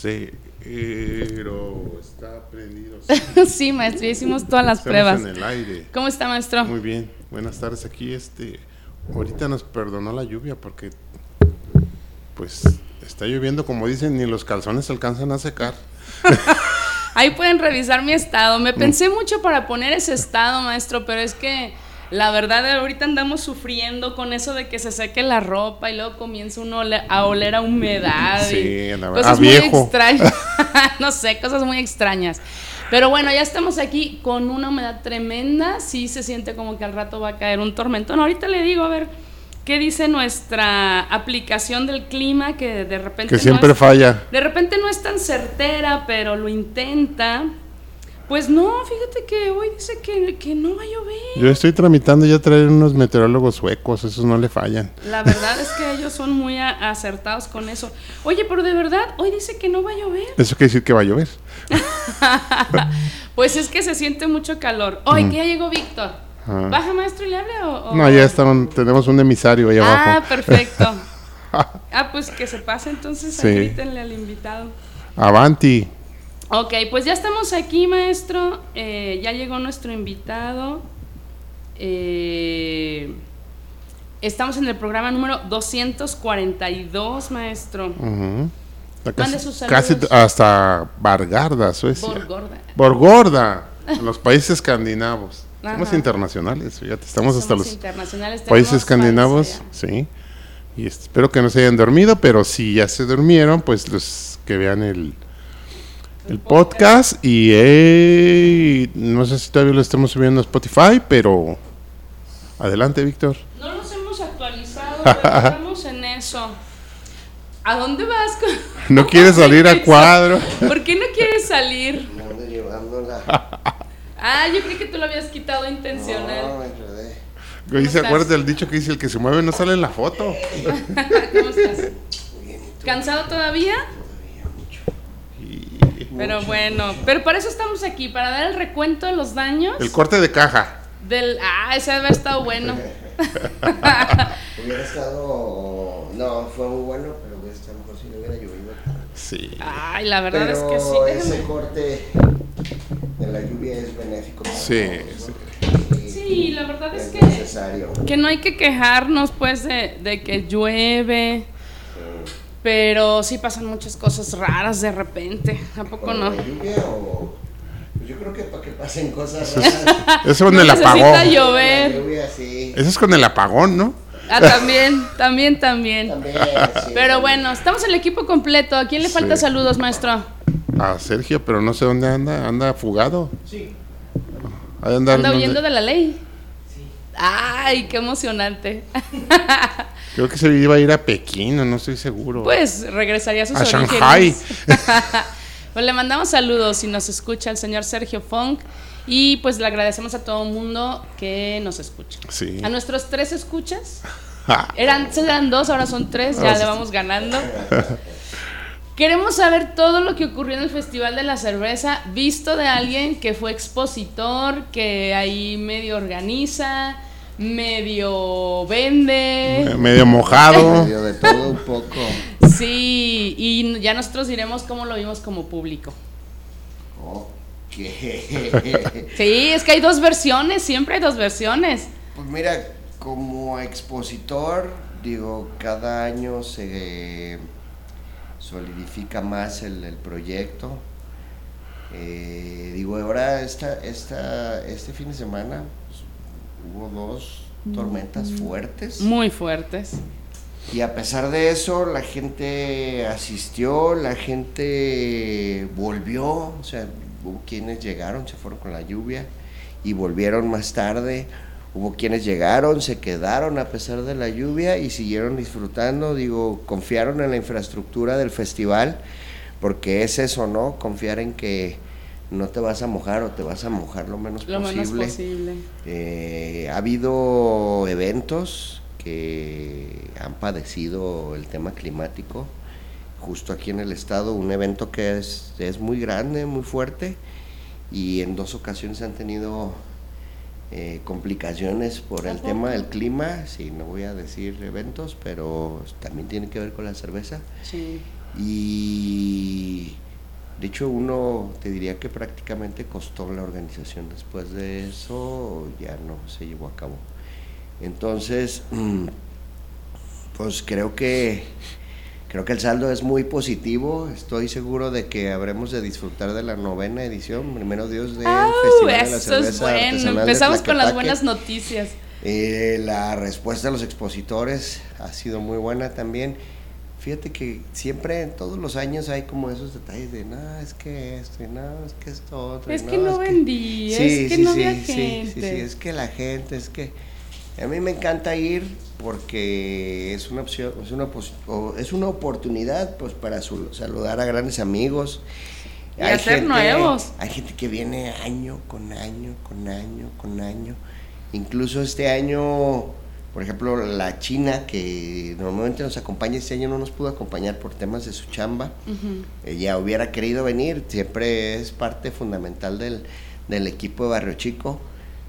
Cero está prendido. sí, maestro, ya hicimos todas las Estamos pruebas. en el aire. ¿Cómo está, maestro? Muy bien. Buenas tardes. Aquí este ahorita nos perdonó la lluvia porque pues está lloviendo como dicen ni los calzones alcanzan a secar. Ahí pueden revisar mi estado. Me pensé mucho para poner ese estado, maestro, pero es que la verdad ahorita andamos sufriendo con eso de que se seque la ropa y luego comienza uno a ole- a oler a humedad Sí, y la verdad, cosas a muy viejo. extrañas. no sé, cosas muy extrañas. Pero bueno, ya estamos aquí con una humedad tremenda. Sí se siente como que al rato va a caer un tormentón. Ahorita le digo, a ver, ¿qué dice nuestra aplicación del clima que de repente Que no siempre es- falla. de repente no es tan certera, pero lo intenta. Pues no, fíjate que hoy dice que, que no va a llover. Yo estoy tramitando ya traer unos meteorólogos suecos, esos no le fallan. La verdad es que ellos son muy acertados con eso. Oye, pero de verdad, hoy dice que no va a llover. Eso quiere decir que va a llover. Pues es que se siente mucho calor. Hoy que ya llegó Víctor. Ah. ¿Baja maestro y le hable o...? o- No, ya estamos, tenemos un emisario ahí Ah, abajo. perfecto. Ah, pues que se pase entonces, Sí. grítenle al invitado. Avanti. Ok, pues ya estamos aquí, maestro. Eh, ya llegó nuestro invitado. Eh, estamos en el programa número 242, maestro. Ujú. Está Mande Casi, sus casi hasta Vargarda, Suecia. Por gorda. Borgorda, los países escandinavos. Somos internacionales, fíjate, estamos hasta Somos los internacionales, países escandinavos, sí. Y espero que no se hayan dormido, pero si ya se durmieron, pues los que vean el, el podcast y eh, no sé si todavía lo estamos subiendo a Spotify, pero adelante, Víctor. No los hemos actualizado, pero estamos en eso. ¿A dónde vas? con- No quieres salir a cuadro. ¿Por qué no quieres salir? Me ando llevándola. Ah, yo creí que tú lo habías quitado intencional. No, me enredé. Oye, ¿se acuerdas del dicho que dice el que se mueve no sale en la foto? ¿Cómo estás? Bien. ¿Cansado todavía? Pero bueno, pero para eso estamos aquí, para dar el recuento de los daños el corte de caja. del... Ah, ese debe haber estado bueno. Hubiera estado. No, fue muy bueno, pero hubiera estado mejor si no hubiera llovido. Sí. Ay, la verdad pero es que sí. ese déjame- corte de la lluvia es benéfico. para Sí, todos, ¿no? Y- Sí, la verdad es es que- necesario. Que no hay que quejarnos pues de, de que llueve, pero sí pasan muchas cosas raras de repente. ¿A poco ¿Con no? la lluvia o.? Pues yo creo que para que pasen cosas raras. Eso con No el necesita apagón. llover. Sí. Eso es con el apagón, ¿no? Ah, también, también, también. También, sí. Pero bueno, estamos el equipo completo. ¿A quién le falta Sí. saludos, maestro? A Sergio, pero no sé dónde anda. Anda fugado. Sí. Anda donde- huyendo de la ley. Ay, qué emocionante. Creo que se iba a ir a Pekín, o no estoy seguro. Pues regresaría a sus A orígenes. Shanghai. pues le mandamos saludos si nos escucha el señor Sergio Funk y pues le agradecemos a todo el mundo que nos escucha. Sí. A nuestros tres escuchas, Ja. eran, eran dos, ahora son tres, ya Ah, le vamos ganando. Queremos saber todo lo que ocurrió en el Festival de la Cerveza, visto de alguien que fue expositor, que ahí medio organiza, medio vende. Medio mojado. Medio de todo un poco. Sí, y ya nosotros diremos cómo lo vimos como público. Ok. Sí, es que hay dos versiones, siempre hay dos versiones. Pues mira, como expositor, digo, cada año se solidifica más el, el proyecto. Eh, digo, ahora esta, esta, este fin de semana hubo dos tormentas fuertes. Muy fuertes. Y a pesar de eso, la gente asistió, la gente volvió, o sea, hubo quienes llegaron, se fueron con la lluvia y volvieron más tarde. Hubo quienes llegaron, se quedaron a pesar de la lluvia y siguieron disfrutando, digo, confiaron en la infraestructura del festival, porque es eso, ¿no? Confiar en que no te vas a mojar o te vas a mojar lo menos Lo posible. menos posible. Eh, ha habido eventos que han padecido el tema climático. Justo aquí en el estado, un evento que es, es muy grande, muy fuerte, y en dos ocasiones han tenido eh, complicaciones por ¿A el tema del clima. Sí, no voy a decir eventos, pero también tiene que ver con la cerveza. Sí. Y de hecho uno te diría que prácticamente costó la organización. Después de eso ya no se llevó a cabo. Entonces, pues creo que creo que el saldo es muy positivo. Estoy seguro de que habremos de disfrutar de la novena edición, primero Dios, del. Festival de la eso es Cerveza bueno. Artesanal de Empezamos con las buenas noticias. Eh, la respuesta de los expositores ha sido muy buena también. Fíjate que siempre, en todos los años, hay como esos detalles de, no, es que esto, y no, es que esto otro. Es que no es vendí, Sí, es que sí, no sí, había sí, gente. Sí, sí, es que la gente, es que... A mí me encanta ir porque es una opción, es una, es una oportunidad pues para su- saludar a grandes amigos. Y hacer nuevos. Hay gente que viene año con año, con año, con año. Incluso este año, por ejemplo, la China, que normalmente nos acompaña, este año no nos pudo acompañar por temas de su chamba. Ujú. Ella hubiera querido venir, siempre es parte fundamental del, del equipo de Barrio Chico.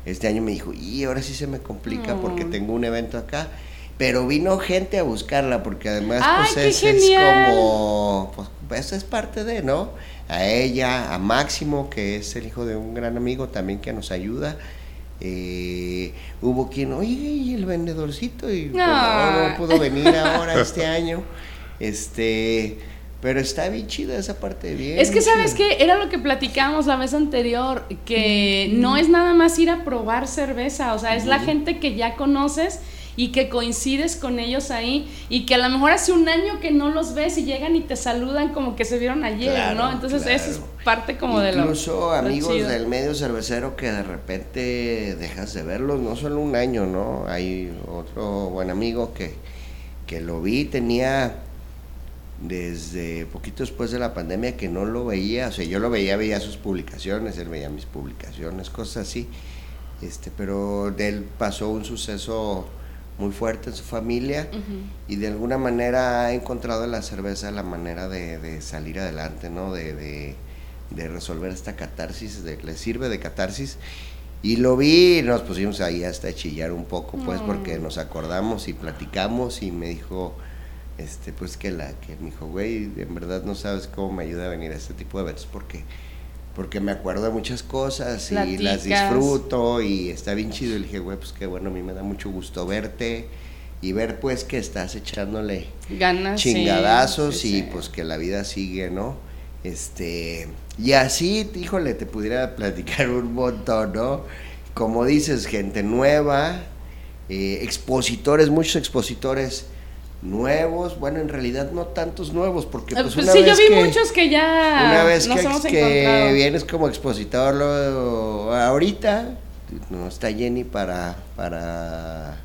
Este año me dijo, y ahora sí se me complica porque tengo un evento acá. Pero vino gente a buscarla porque además ¡Ay, pues es, es como, pues eso es parte de, ¿no? A ella, a Máximo, que es el hijo de un gran amigo también que nos ayuda. Eh, hubo quien, oye, y el vendedorcito, y pues, no, no pudo venir ahora este año. Este, pero está bien chida esa parte, bien. Es que, ¿sabes qué? Era lo que platicábamos la vez anterior, que no es nada más ir a probar cerveza, o sea, es la gente que ya conoces y que coincides con ellos ahí y que a lo mejor hace un año que no los ves y llegan y te saludan como que se vieron ayer, Claro, ¿no? Entonces claro. eso es parte como de lo... Incluso amigos del medio cervecero que de repente dejas de verlos, no solo un año, ¿no? Hay otro buen amigo que, que lo vi, tenía desde poquito después de la pandemia que no lo veía, o sea, yo lo veía, veía sus publicaciones, él veía mis publicaciones, cosas así, este, pero de él pasó un suceso muy fuerte en su familia y de alguna manera ha encontrado en la cerveza la manera de, de salir adelante, ¿no? De, de- de resolver esta catarsis, de, le sirve de catarsis. Y lo vi y nos pusimos ahí hasta a chillar un poco, pues, porque nos acordamos y platicamos y me dijo, este, pues que la, que me dijo, güey, en verdad no sabes cómo me ayuda a venir a este tipo de eventos porque, porque me acuerdo de muchas cosas y las disfruto y está bien chido. Y le dije, güey, pues qué bueno, a mí me da mucho gusto verte y ver pues que estás echándole Ganas. sí, chingadazos sí, y sí. pues que la vida sigue, ¿no? Este, y así, híjole, te pudiera platicar un montón, ¿no? Como dices, gente nueva, eh, expositores, muchos expositores nuevos, bueno, en realidad no tantos nuevos, porque Eh, pues pues una sí, yo vez vi que- muchos que ya una vez nos que, hemos que encontrado. vienes como expositor, luego, ahorita no está Jenny para, para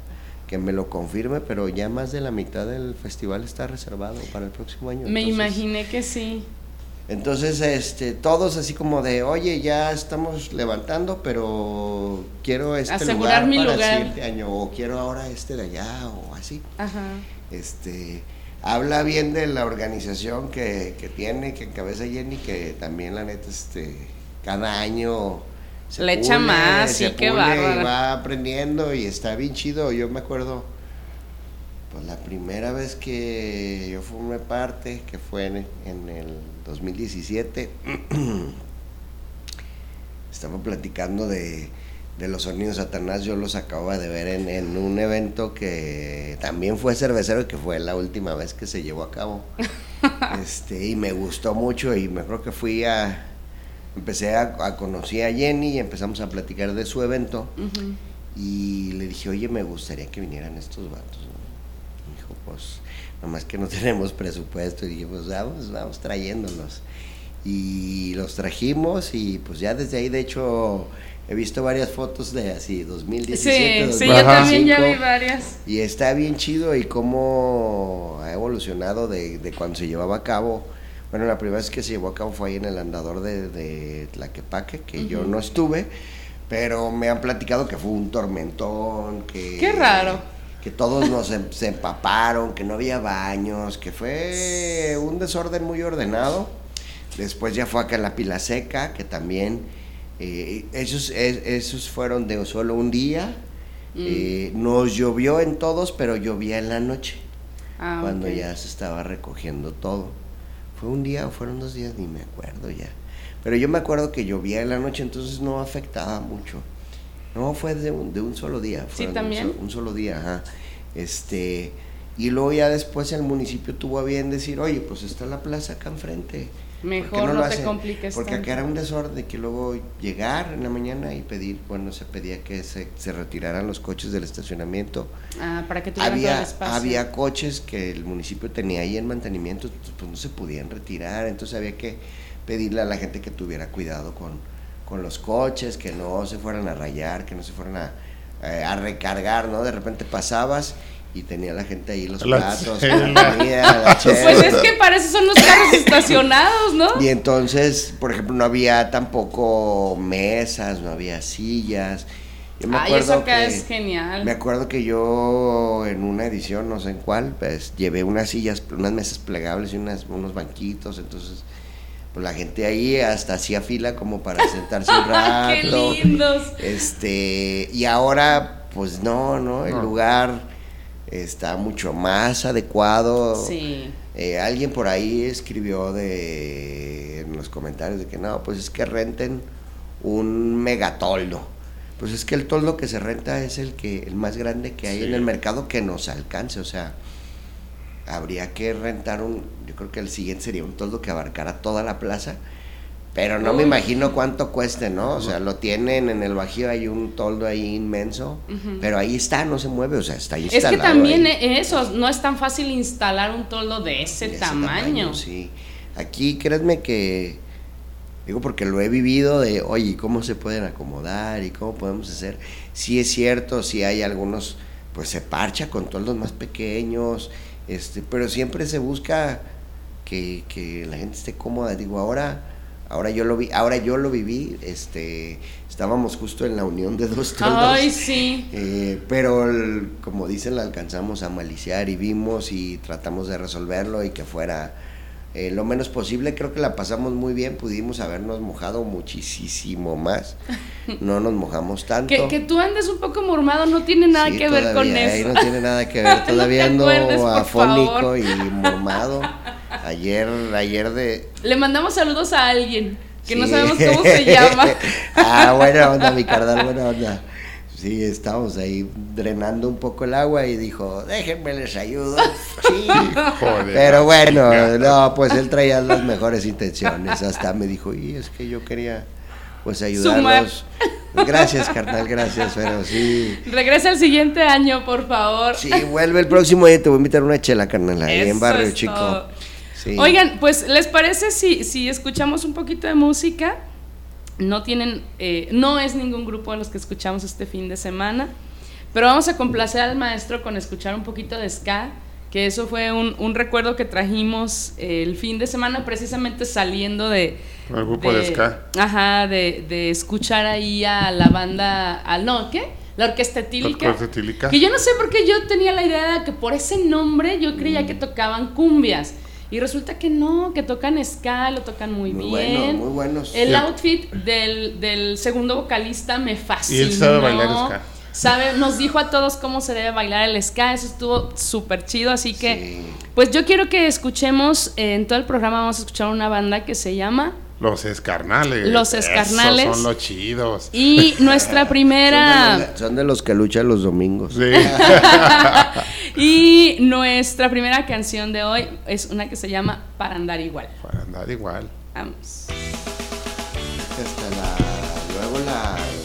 que me lo confirme, pero ya más de la mitad del festival está reservado para el próximo año. Me entonces- imaginé que sí. Entonces, este, todos así como de, oye, ya estamos levantando, pero quiero este Asegurar lugar mi para lugar. siguiente año, o quiero ahora este de allá, o así Ajá. Este habla bien de la organización que, que tiene, que encabeza Jenny, que también la neta, este, cada año Le echa más, se sí, qué pule y va aprendiendo y está bien chido. Yo me acuerdo, pues la primera vez que yo formé parte, que fue en, en el 2017, estaba platicando de, de los sonidos Satanás, yo los acababa de ver en, en un evento que también fue cervecero y que fue la última vez que se llevó a cabo. este, y me gustó mucho y me acuerdo que fui a, empecé a, a conocer a Jenny y empezamos a platicar de su evento y le dije, oye, me gustaría que vinieran estos vatos. ¿no? Me dijo, pues, nomás que no tenemos presupuesto. Y dije, pues vamos, vamos trayéndolos. Y los trajimos y pues ya desde ahí, de hecho, he visto varias fotos de así, 2017, Sí, sí, yo también ya vi 2025. varias. Y está bien chido y cómo ha evolucionado de, de cuando se llevaba a cabo. Bueno, la primera vez que se llevó a cabo fue ahí en el andador de, de Tlaquepaque, que yo no estuve, pero me han platicado que fue un tormentón, que... Qué raro. Que todos nos em- se empaparon, que no había baños, que fue un desorden muy ordenado. Después ya fue acá en la Pila Seca, que también... eh, esos, es- esos fueron de solo un día. Eh, nos llovió en todos, pero llovía en la noche Ah, cuando ya se estaba recogiendo todo. ¿Fue un día o fueron dos días? Ni me acuerdo ya. Pero yo me acuerdo que llovía en la noche, entonces no afectaba mucho. No, fue de un, de un solo día. Sí, un también. Un, solo día, ajá. Este, y luego ya después el municipio tuvo a bien decir, oye, pues está la plaza acá enfrente. ¿Por qué Mejor no, lo te compliques Porque tanto. acá era un desorden de que luego llegar en la mañana y pedir, bueno, se pedía que se, se retiraran los coches del estacionamiento. Ah, para que tuvieran todo el Había, espacio. había coches que el municipio tenía ahí en mantenimiento, pues no se podían retirar, entonces había que pedirle a la gente que tuviera cuidado con, con los coches, que no se fueran a rayar, que no se fueran a, eh, a recargar, ¿no? De repente pasabas y tenía la gente ahí los La platos, la comida, la Pues es que para eso son los carros estacionados, ¿no? Y entonces, por ejemplo, no había tampoco mesas, no había sillas. Yo me Ay, eso acuerdo acá que- es genial. Me acuerdo que yo en una edición, no sé en cuál, pues llevé unas sillas, unas mesas plegables y unas, unos banquitos, entonces pues la gente ahí hasta hacía fila como para sentarse un rato. ¡Qué lindos! Este, y ahora pues no, no, el No. lugar está mucho más adecuado. Sí. Eh, alguien por ahí escribió de, en los comentarios de que no, pues es que renten un megatoldo. Pues es que el toldo que se renta es el que el más grande que hay Sí. en el mercado que nos alcance, o sea, habría que rentar un, yo creo que el siguiente sería un toldo que abarcara toda la plaza, pero no me imagino cuánto cueste, ¿no? O sea, lo tienen en el Bajío, hay un toldo ahí inmenso, pero ahí está, no se mueve, o sea, está Es instalado que también ahí. e- eso, no es tan fácil instalar un toldo de ese, de ese tamaño. Sí. Aquí, créanme que, digo porque lo he vivido de, oye, ¿cómo se pueden acomodar y cómo podemos hacer? Sí es cierto, sí hay algunos, pues se parcha con toldos más pequeños, este, pero siempre se busca que, que la gente esté cómoda. Digo, ahora, ahora yo lo vi, ahora yo lo viví, este, estábamos justo en la unión de dos toldos. Ay, sí. Eh, pero el- como dicen, la alcanzamos a maliciar y vimos y tratamos de resolverlo y que fuera eh, lo menos posible. Creo que la pasamos muy bien, pudimos habernos mojado muchísimo más. No nos mojamos tanto. Que, que tú andes un poco mormado no tiene nada Sí, que ver con eso. no tiene nada que ver. Todavía ando afónico favor. y mormado. Ayer, ayer de, Le mandamos saludos a alguien que no sabemos cómo se llama. ah, buena onda, mi carnal, buena onda. Sí, estábamos ahí drenando un poco el agua y dijo, déjenme les ayudo. Sí. Joder. Pero bueno, no, pues él traía las mejores intenciones. Hasta me dijo, y es que yo quería pues ayudarlos. Gracias, carnal, gracias, pero sí. Regresa el siguiente año, por favor. Sí, vuelve el próximo día, te voy a invitar una chela, carnal, ahí en Barrio Chico. Sí. Oigan, pues, ¿les parece si, si escuchamos un poquito de música? No tienen, eh, no es ningún grupo de los que escuchamos este fin de semana, pero vamos a complacer al maestro con escuchar un poquito de ska, que eso fue un, un recuerdo que trajimos eh, el fin de semana, precisamente saliendo de... El grupo de ska. Ajá, de, de escuchar ahí a la banda, al no, ¿qué? La orquesta etílica. Orquesta Etílica. Que yo no sé por qué yo tenía la idea de que por ese nombre yo creía que tocaban cumbias. Y resulta que no, que tocan ska, lo tocan muy, Muy bien. buenos, muy buenos. El Sí. outfit del, del segundo vocalista me fascinó. Y él sabe bailar ska. Sabe, nos dijo a todos cómo se debe bailar el ska, eso estuvo súper chido, así que Sí. pues yo quiero que escuchemos, eh, en todo el programa vamos a escuchar una banda que se llama Los escarnales. Los escarnales. Esos son los chidos. y nuestra Son de, primera los, son de los que luchan los domingos. Sí. y nuestra primera canción de hoy es una que se llama Para andar igual. Para andar igual. Vamos. Hasta la. Luego la.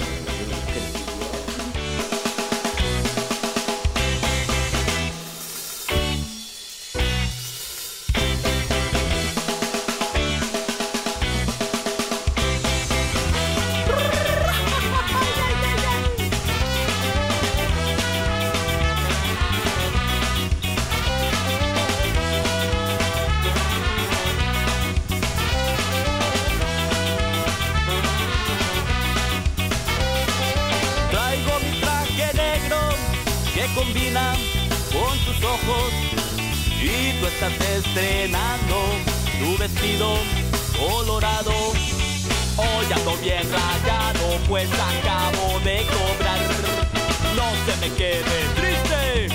Colorado. Hoy ando bien rayado, pues acabo de cobrar. No se me quede triste,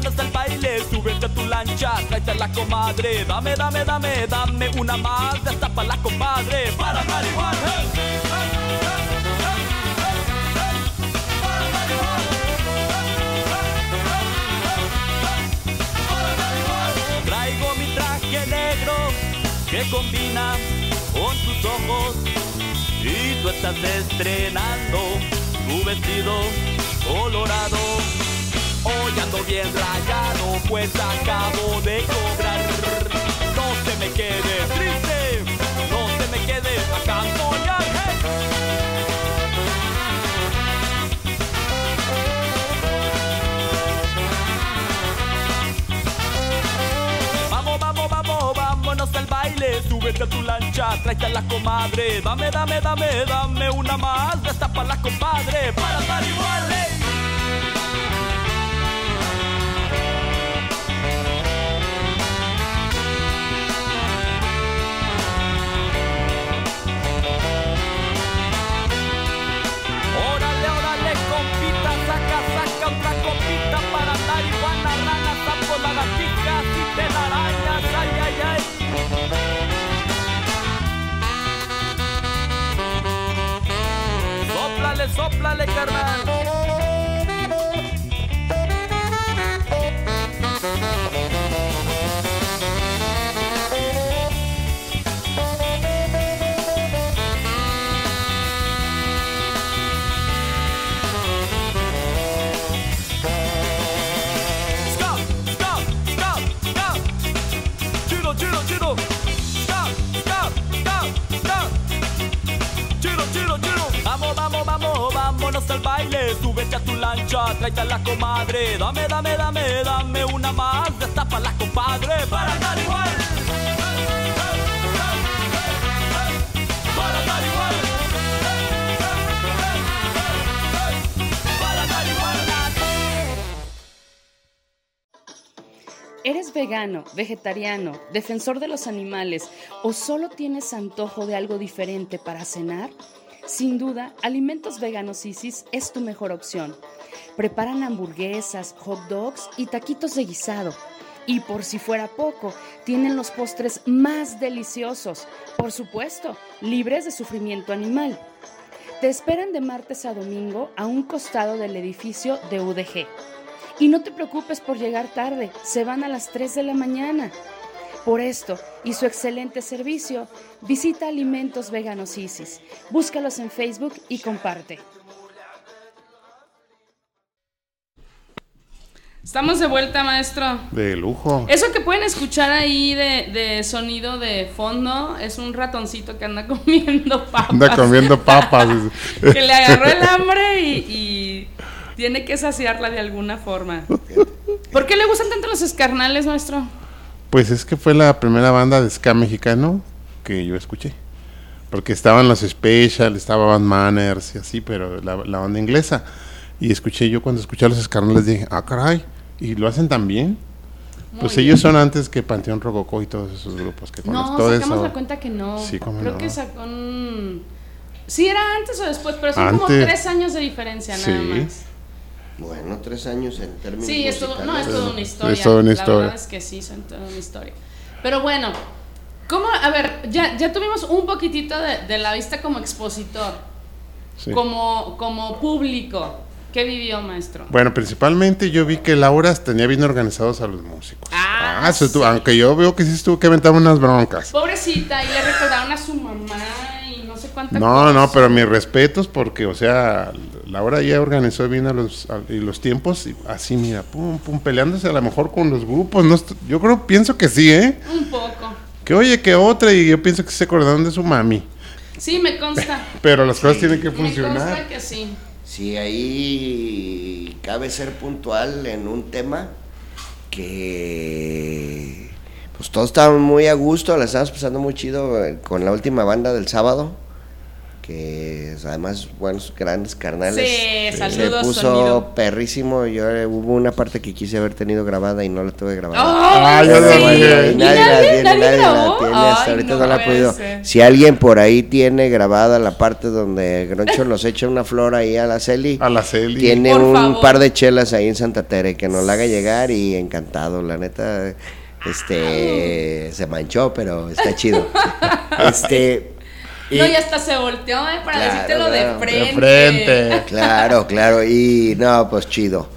vámonos al baile, súbete a tu lancha, tráete a la comadre. Dame, dame, dame, dame una más, destapa la comadre. Para marihuana. Traigo mi traje negro que combina con tus ojos y tú estás estrenando tu vestido colorado. Hoy ando bien rayado, pues acabo de cobrar. No se me quede triste, no se me quede acá al baile. Súbete a tu lancha, tráete a la comadre. Dame, dame, dame, dame una más. Destapa la compadre para estar igual. Sóplale, sóplale, carnal. Stop, stop, stop, stop. Chido, chido, chido. Vámonos al baile. Súbete a tu lancha, tráete a la comadre. Dame, dame, dame, dame una más. Destapa la compadre para andar igual. Para andar igual. Para andar igual. ¿Eres vegano, vegetariano, defensor de los animales o solo tienes antojo de algo diferente para cenar? Sin duda, Alimentos Veganos Isis es tu mejor opción. Preparan hamburguesas, hot dogs y taquitos de guisado. Y por si fuera poco, tienen los postres más deliciosos, por supuesto, libres de sufrimiento animal. Te esperan de martes a domingo a un costado del edificio de UDG. Y no te preocupes por llegar tarde, se van a las 3 de la mañana. Por esto y su excelente servicio, visita Alimentos Veganos Isis. Búscalos en Facebook y comparte. Estamos de vuelta, maestro. De lujo. Eso que pueden escuchar ahí de, de sonido de fondo es un ratoncito que anda comiendo papas. Anda comiendo papas. que le agarró el hambre y, y tiene que saciarla de alguna forma. ¿Por qué le gustan tanto los escarnales, maestro? Pues es que fue la primera banda de ska mexicano que yo escuché. Porque estaban los Special, estaba Van Manners y así, pero la, la banda inglesa. Y escuché yo cuando escuché a los escarnales dije, ah, caray, y lo hacen tan bien. pues ellos son antes que Panteón Rococó y todos esos grupos que No, conoces. todo sacamos eso. la cuenta que no. Sí, Creo no. que sacó un... Sí, era antes o después, pero son como tres años de diferencia nada Sí. más. Bueno, tres años en términos Sí, es todo, no, es toda una historia. Es toda una La historia. verdad es que sí, son toda una historia. Pero bueno, ¿cómo? A ver, ya, ya tuvimos un poquitito de, de la vista como expositor, Sí. como, como público. ¿Qué vivió, maestro? Bueno, principalmente yo vi que Laura tenía bien organizados a los músicos. Ah, eso sí. tú- aunque yo veo que sí tuvo que aventar unas broncas. Pobrecita, y le recordaron a su mamá y no sé cuánta No, no, pero mis respetos porque, o sea, Laura ya organizó bien a los, a- y los tiempos y así, mira, pum, pum, peleándose a lo mejor con los grupos. No, yo creo, pienso que sí, ¿eh? Un poco. Que oye, que otra y yo pienso que se acordaron de su mami. Sí, me consta. Pero las cosas tienen que Me consta funcionar. que sí. Sí, ahí cabe ser puntual en un tema. que pues todos estaban muy a gusto, la estábamos pasando muy chido eh, con la última banda del sábado, que es además buenos, grandes carnales. Sí, Se saludos, puso sonido. perrísimo, yo eh, hubo una parte que quise haber tenido grabada y no la tuve grabada. ¡Ay, yo sí! no, ¿Y güey. Y nadie, la tiene, nadie nadie la tiene, hasta Ay, ahorita no no, la ha podido. ser. Si alguien por ahí tiene grabada la parte donde Groncho nos echa una flor ahí a la Celi, A la Celi. tiene Por un favor. par de chelas ahí en Santa Tere que nos la haga llegar y encantado, la neta, este, se manchó, pero está chido. Este, y- No, y hasta se volteó, ¿eh? Para Claro, decírtelo claro. de De frente. frente. Claro, claro, y no, pues chido.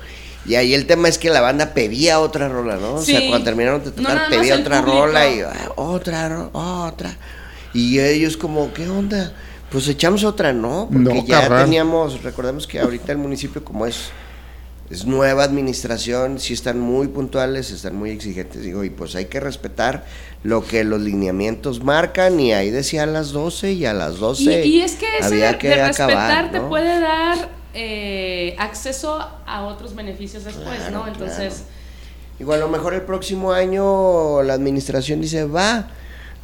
Y ahí el tema es que la banda pedía otra rola, ¿no? O sea, cuando terminaron de tocar, pedía otra público. rola y ah, otra, otra. Y ellos como, ¿qué onda? Pues echamos otra, ¿no? Porque No, ya teníamos, recordemos que ahorita el municipio como es es nueva administración, sí están muy puntuales, están muy exigentes, digo, y pues hay que respetar lo que los lineamientos marcan y ahí decía a las 12 y a las Y, 12 y es que ese había de, que de acabar, respetar te ¿no? puede dar eh, acceso a otros beneficios después, Claro, ¿no? Entonces, Igual a lo mejor el próximo año la administración dice, va,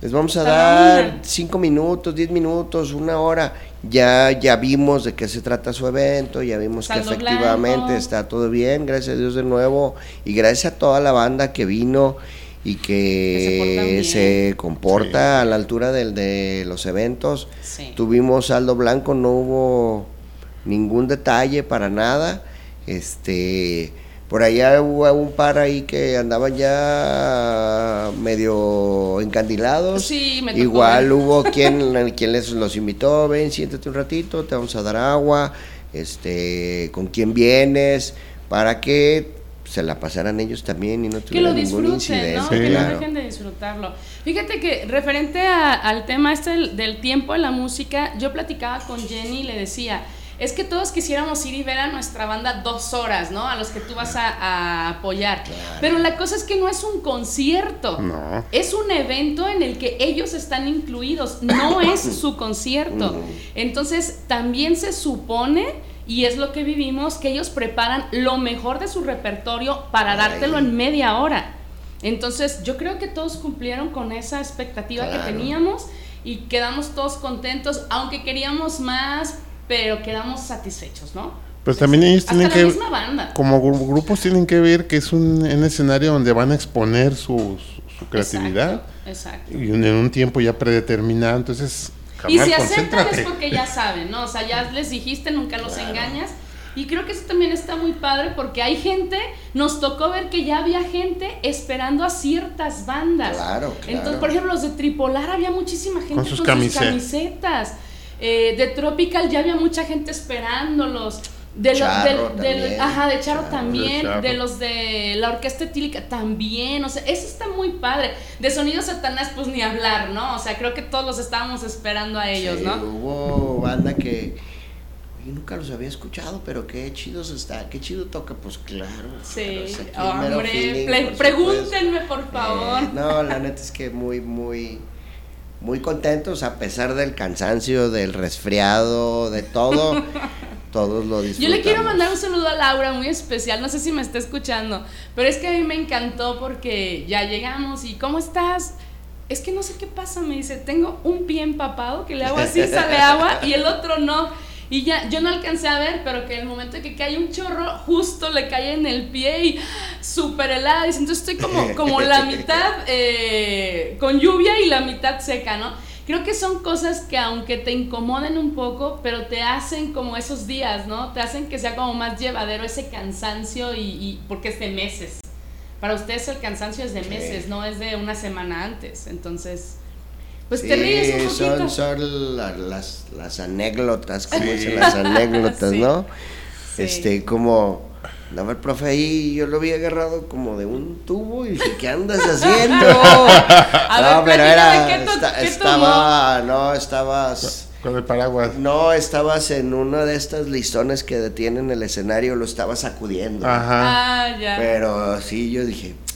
les vamos a dar cinco minutos, diez minutos, una hora. Ya, ya vimos de qué se trata su evento, ya vimos Saldo que efectivamente blanco. está todo bien, gracias a Dios de nuevo, y gracias a toda la banda que vino y Que que se se, comporta a la altura del, de los eventos. sí. Tuvimos saldo blanco, no hubo ningún detalle para nada. Este, por allá hubo un par ahí que andaban ya medio encandilados. Sí, me tocó Igual ver. hubo quien, quien les los invitó, ven, siéntate un ratito, te vamos a dar agua, este, con quién vienes, para que se la pasaran ellos también y no que lo tuvieran ningún disfruten, ¿no? incidente. Sí. Que no dejen de disfrutarlo. Fíjate que referente a- al tema este del, del tiempo de la música, yo platicaba con Jenny y le decía, es que todos quisiéramos ir y ver a nuestra banda dos horas, ¿no? A los que tú vas a, a apoyar. Pero la cosa es que no es un concierto. No. Es un evento en el que ellos están incluidos, no es su concierto. Entonces, también se supone, y es lo que vivimos, que ellos preparan lo mejor de su repertorio para Ay. dártelo en media hora. Entonces, yo creo que todos cumplieron con esa expectativa Claro. que teníamos y quedamos todos contentos, aunque queríamos más, pero quedamos satisfechos, ¿no? Pues también ellos tienen la que, misma banda. como gru- grupos tienen que ver que es un, un escenario donde van a exponer su, su creatividad Exacto. exacto. y en un tiempo ya predeterminado, entonces, Y carnal, si aceptan es porque ya saben, ¿no? O sea, ya les dijiste, nunca los Claro. engañas. Y creo que eso también está muy padre porque hay gente, nos tocó ver que ya había gente esperando a ciertas bandas. Claro, claro. Entonces, por ejemplo, los de Tripolar había muchísima gente Con sus camise- camisetas. Eh, de Tropical ya había mucha gente esperándolos. De lo- Charro del- del- también. ajá, de Charro Charro, también, Charro. de los de la orquesta etílica también, o sea, eso está muy padre. De Sonido Satanás, pues ni hablar, ¿no? O sea, creo que todos los estábamos esperando a ellos, Sí, ¿no? Hubo banda que yo nunca los había escuchado, pero qué chidos está, qué chido toca, pues claro. Sí, el mero hombre, feeling, por pregúntenme por favor. Eh, no, la neta es que muy, muy, muy contentos a pesar del cansancio, del resfriado, de todo. todos lo Yo disfrutamos. le quiero mandar un saludo a Laura muy especial, no sé si me está escuchando, pero es que a mí me encantó porque ya llegamos y ¿cómo estás? Es que no sé qué pasa, me dice, tengo un pie empapado que le hago así, sale agua y el otro no. Y ya, yo no alcancé a ver, pero que en el momento de que cae un chorro, justo le cae en el pie y súper helada. Dice, entonces estoy como, como la mitad eh, con lluvia y la mitad seca, ¿no? Creo que son cosas que aunque te incomoden un poco, pero te hacen como esos días, ¿no? Te hacen que sea como más llevadero ese cansancio y, y- porque es de meses. Para ustedes el cansancio es de Sí. meses, no es de una semana antes. Entonces, pues Sí, te ríes un poquito. son, son la- las, las anécdotas, como Sí. dicen las anécdotas, Sí. ¿no? Sí. Este, como, andaba el profe ahí, yo lo había agarrado como de un tubo y dije, ¿qué andas haciendo? A ver, platícame, ¿qué to- esta- qué estaba, no, estabas, Con el paraguas. no, estabas en una de estas listones que detienen el escenario, lo estabas sacudiendo. Ajá. Ah, ya. Pero sí, yo dije, ¿qué está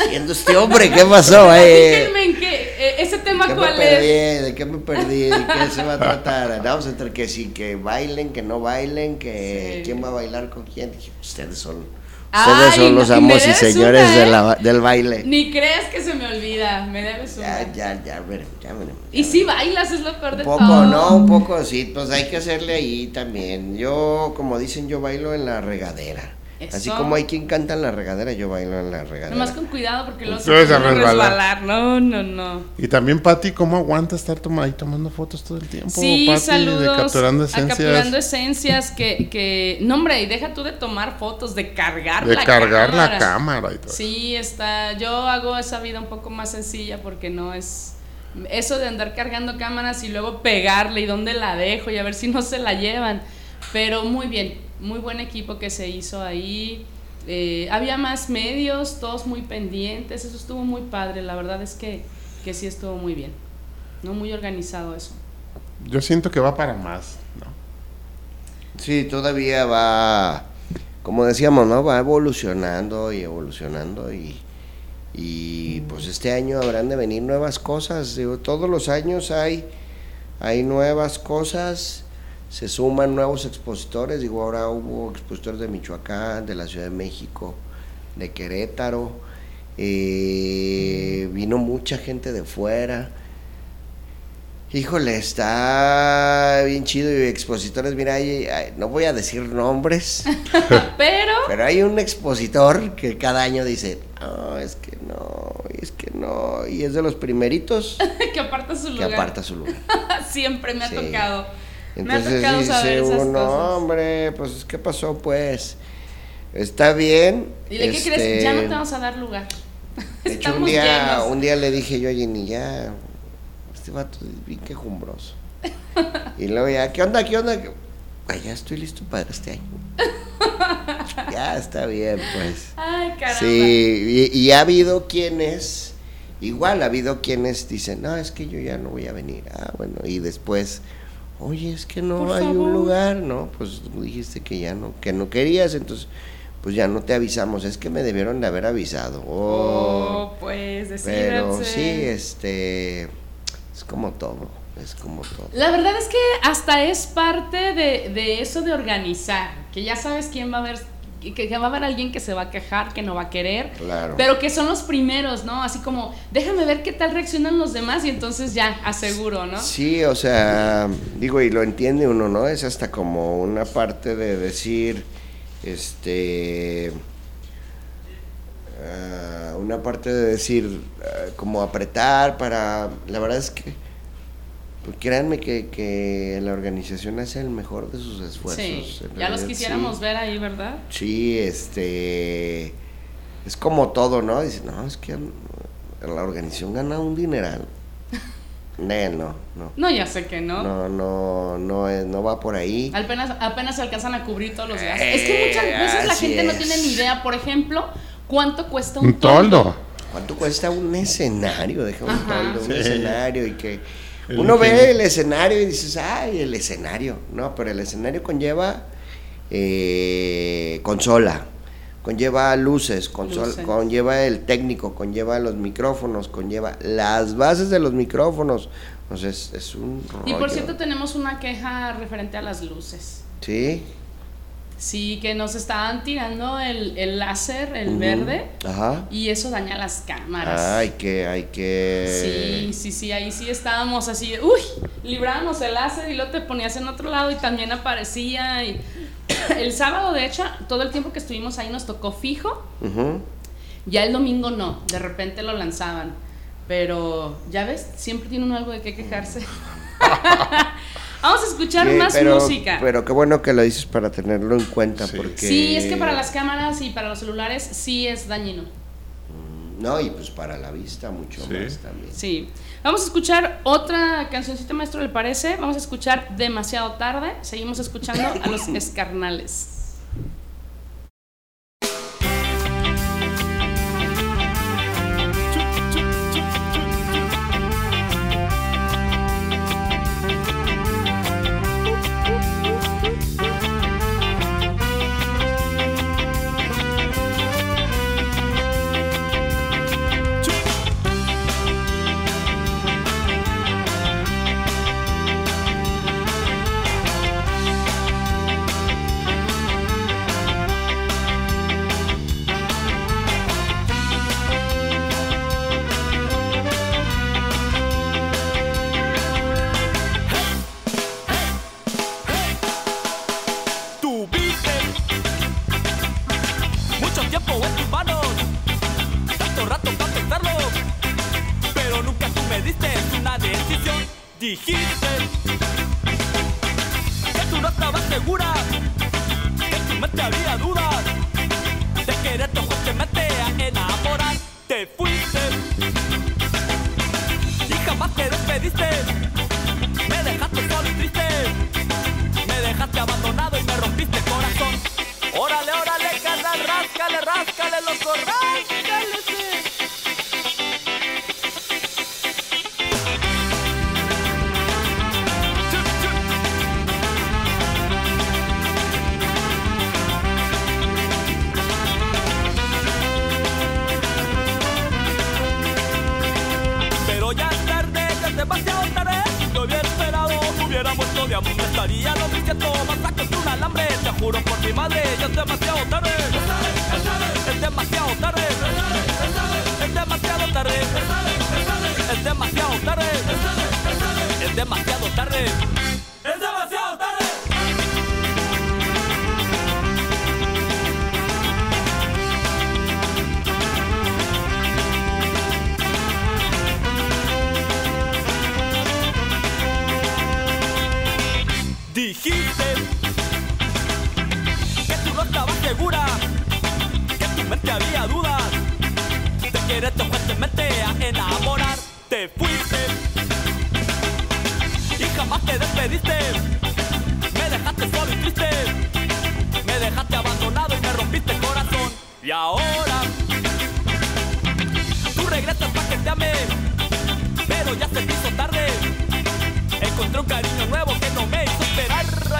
haciendo este hombre? ¿Qué pasó? eh? En qué, eh, ese tema ¿Qué me cuál perdí? es. ¿De qué me perdí? ¿De qué se va a tratar? Vamos entre que sí, que bailen, que no bailen, que Sí. quién va a bailar con quién. Dije, ustedes son Ustedes Ay, son los amos y señores una, de ¿eh? la- del baile. Ni creas que se me olvida, me debes una. Ya, ya, ya, veremos, ya veremos. ya Y si bailas es lo peor de Un poco, todo. no, un poco sí, pues hay que hacerle ahí también. Yo, como dicen, yo bailo en la regadera. Así como hay quien canta en la regadera, yo bailo en la regadera. Nomás con cuidado porque luego a puede resbalar. No, no, no. Y también, Pati, ¿cómo aguanta estar toma- ahí tomando fotos todo el tiempo? Sí, Pati, saludos. De capturando a esencias. capturando esencias que, que. No, hombre, y deja tú de tomar fotos, de cargar de la cargar cámara. la cámara y todo. Sí, está. Yo hago esa vida un poco más sencilla porque no es. Eso de andar cargando cámaras y luego pegarle y dónde la dejo y a ver si no se la llevan. Pero muy bien, muy buen equipo que se hizo ahí. Eh, había más medios, todos muy pendientes. Eso estuvo muy padre. La verdad es que, que sí estuvo muy bien. No muy organizado eso. Yo siento que va para más, ¿no? Sí, todavía va, como decíamos, ¿no? Va evolucionando y evolucionando y, y pues este año habrán de venir nuevas cosas. Digo, todos los años hay, hay nuevas cosas, se suman nuevos expositores. Digo, ahora hubo expositores de Michoacán, de la Ciudad de México, de Querétaro. eh, vino mucha gente de fuera. Híjole, está bien chido y expositores, mira, hay- hay- no voy a decir nombres, Pero. pero hay un expositor que cada año dice, no, es que no, es que no, y es de los primeritos que aparta su que lugar. aparta su lugar. Siempre me ha Sí. tocado. Entonces dice uno, cosas. hombre, pues, ¿qué pasó pues? Está bien. Dile, ¿qué crees? Ya no este, te vamos a dar lugar. De hecho, un día, llenos. un día le dije yo a Jenny, ya, este vato es bien quejumbroso. y luego ya, ¿qué onda, qué onda? Ya estoy listo para este año. ya está bien, pues. Ay, caramba. Sí, y, y ha habido quienes, igual ha habido quienes dicen, no, es que yo ya no voy a venir. Ah, bueno, y después, oye, es que no Por hay favor. un lugar, ¿no? Pues tú dijiste que ya no, que no querías, entonces, pues ya no te avisamos. Es que me debieron de haber avisado. Oh, Oh, pues, pero decídanse. sí, este, es como todo, es como todo. La verdad es que hasta es parte de, de eso de organizar, que ya sabes quién va a haber, que, que va a haber alguien que se va a quejar, que no va a querer, Claro. pero que son los primeros, ¿no? Así como, déjame ver qué tal reaccionan los demás y entonces ya, aseguro, ¿no? Sí, o sea, digo, y lo entiende uno, ¿no? Es hasta como una parte de decir, este, ah, una parte de decir, ah, como apretar para, la verdad es que, pues créanme que, que la organización hace el mejor de sus esfuerzos. Sí, ya los quisiéramos sí. ver ahí, ¿verdad? Sí, este, es como todo, ¿no? Dice, no, es que la organización gana un dineral. Ne, no, no. No, ya sé que no. No, no, no, es- no va por ahí. Apenas, apenas se alcanzan a cubrir todos los gastos. Eh, es que muchas veces la gente no tiene ni idea, por ejemplo, cuánto cuesta un, Un toldo. ¿Cuánto cuesta un escenario? Deja un Ajá. toldo, un Sí. escenario y que El uno ve el escenario y dices, ay, el escenario. No, pero el escenario conlleva eh, consola, conlleva luces, Luces. conlleva el técnico, conlleva los micrófonos, conlleva las bases de los micrófonos. O sea, es, un Y por rollo. cierto, tenemos una queja referente a las luces. Sí. Sí, que nos estaban tirando el, el láser, el verde, Ajá. y eso daña las cámaras. Hay que, hay que. Sí, sí, sí, ahí sí estábamos así, uy, librábamos el láser y luego te ponías en otro lado y también aparecía. Y el sábado, de hecho, todo el tiempo que estuvimos ahí nos tocó fijo, Ujú. ya el domingo no, de repente lo lanzaban. Pero, ya ves, siempre tiene uno algo de qué quejarse. Vamos a escuchar Sí, más pero, música. Pero qué bueno que lo dices para tenerlo en cuenta, Sí. porque... Sí, es que para las cámaras y para los celulares sí es dañino. No, y pues para la vista mucho Sí. más también. Sí. Vamos a escuchar otra cancioncita, maestro, ¿le parece? Vamos a escuchar Demasiado Tarde. Seguimos escuchando a los escarnales. Segura que había dudas de querer tu fuertemente a enamorar. Te fuiste y jamás te despediste. Me dejaste solo y triste. Me dejaste abandonado y me rompiste el corazón. Órale, órale, carnal, ráscale, ráscale, loco, ráscale. Estaría lo siento más flaco que un alambre. Te juro por mi madre, ya es demasiado tarde. Es demasiado tarde. Es demasiado tarde. Es demasiado tarde. Es demasiado tarde Dijiste que tú no estabas segura, que en tu mente había dudas de quererte fuertemente a enamorar. Te fuiste y jamás te despediste. Me dejaste solo y triste, me dejaste abandonado y me rompiste el corazón. Y ahora tú regresas para que te ame, pero ya se te hizo tarde. Encontré un cariño nuevo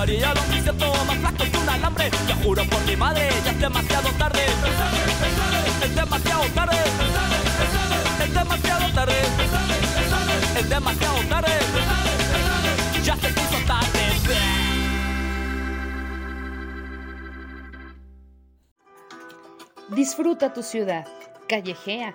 Estaría que siento más flaco que un alambre. Te juro por mi madre, ya es demasiado tarde. Es demasiado tarde. Es demasiado tarde. Es demasiado tarde. Ya se hizo tarde. Disfruta tu ciudad. Callejea.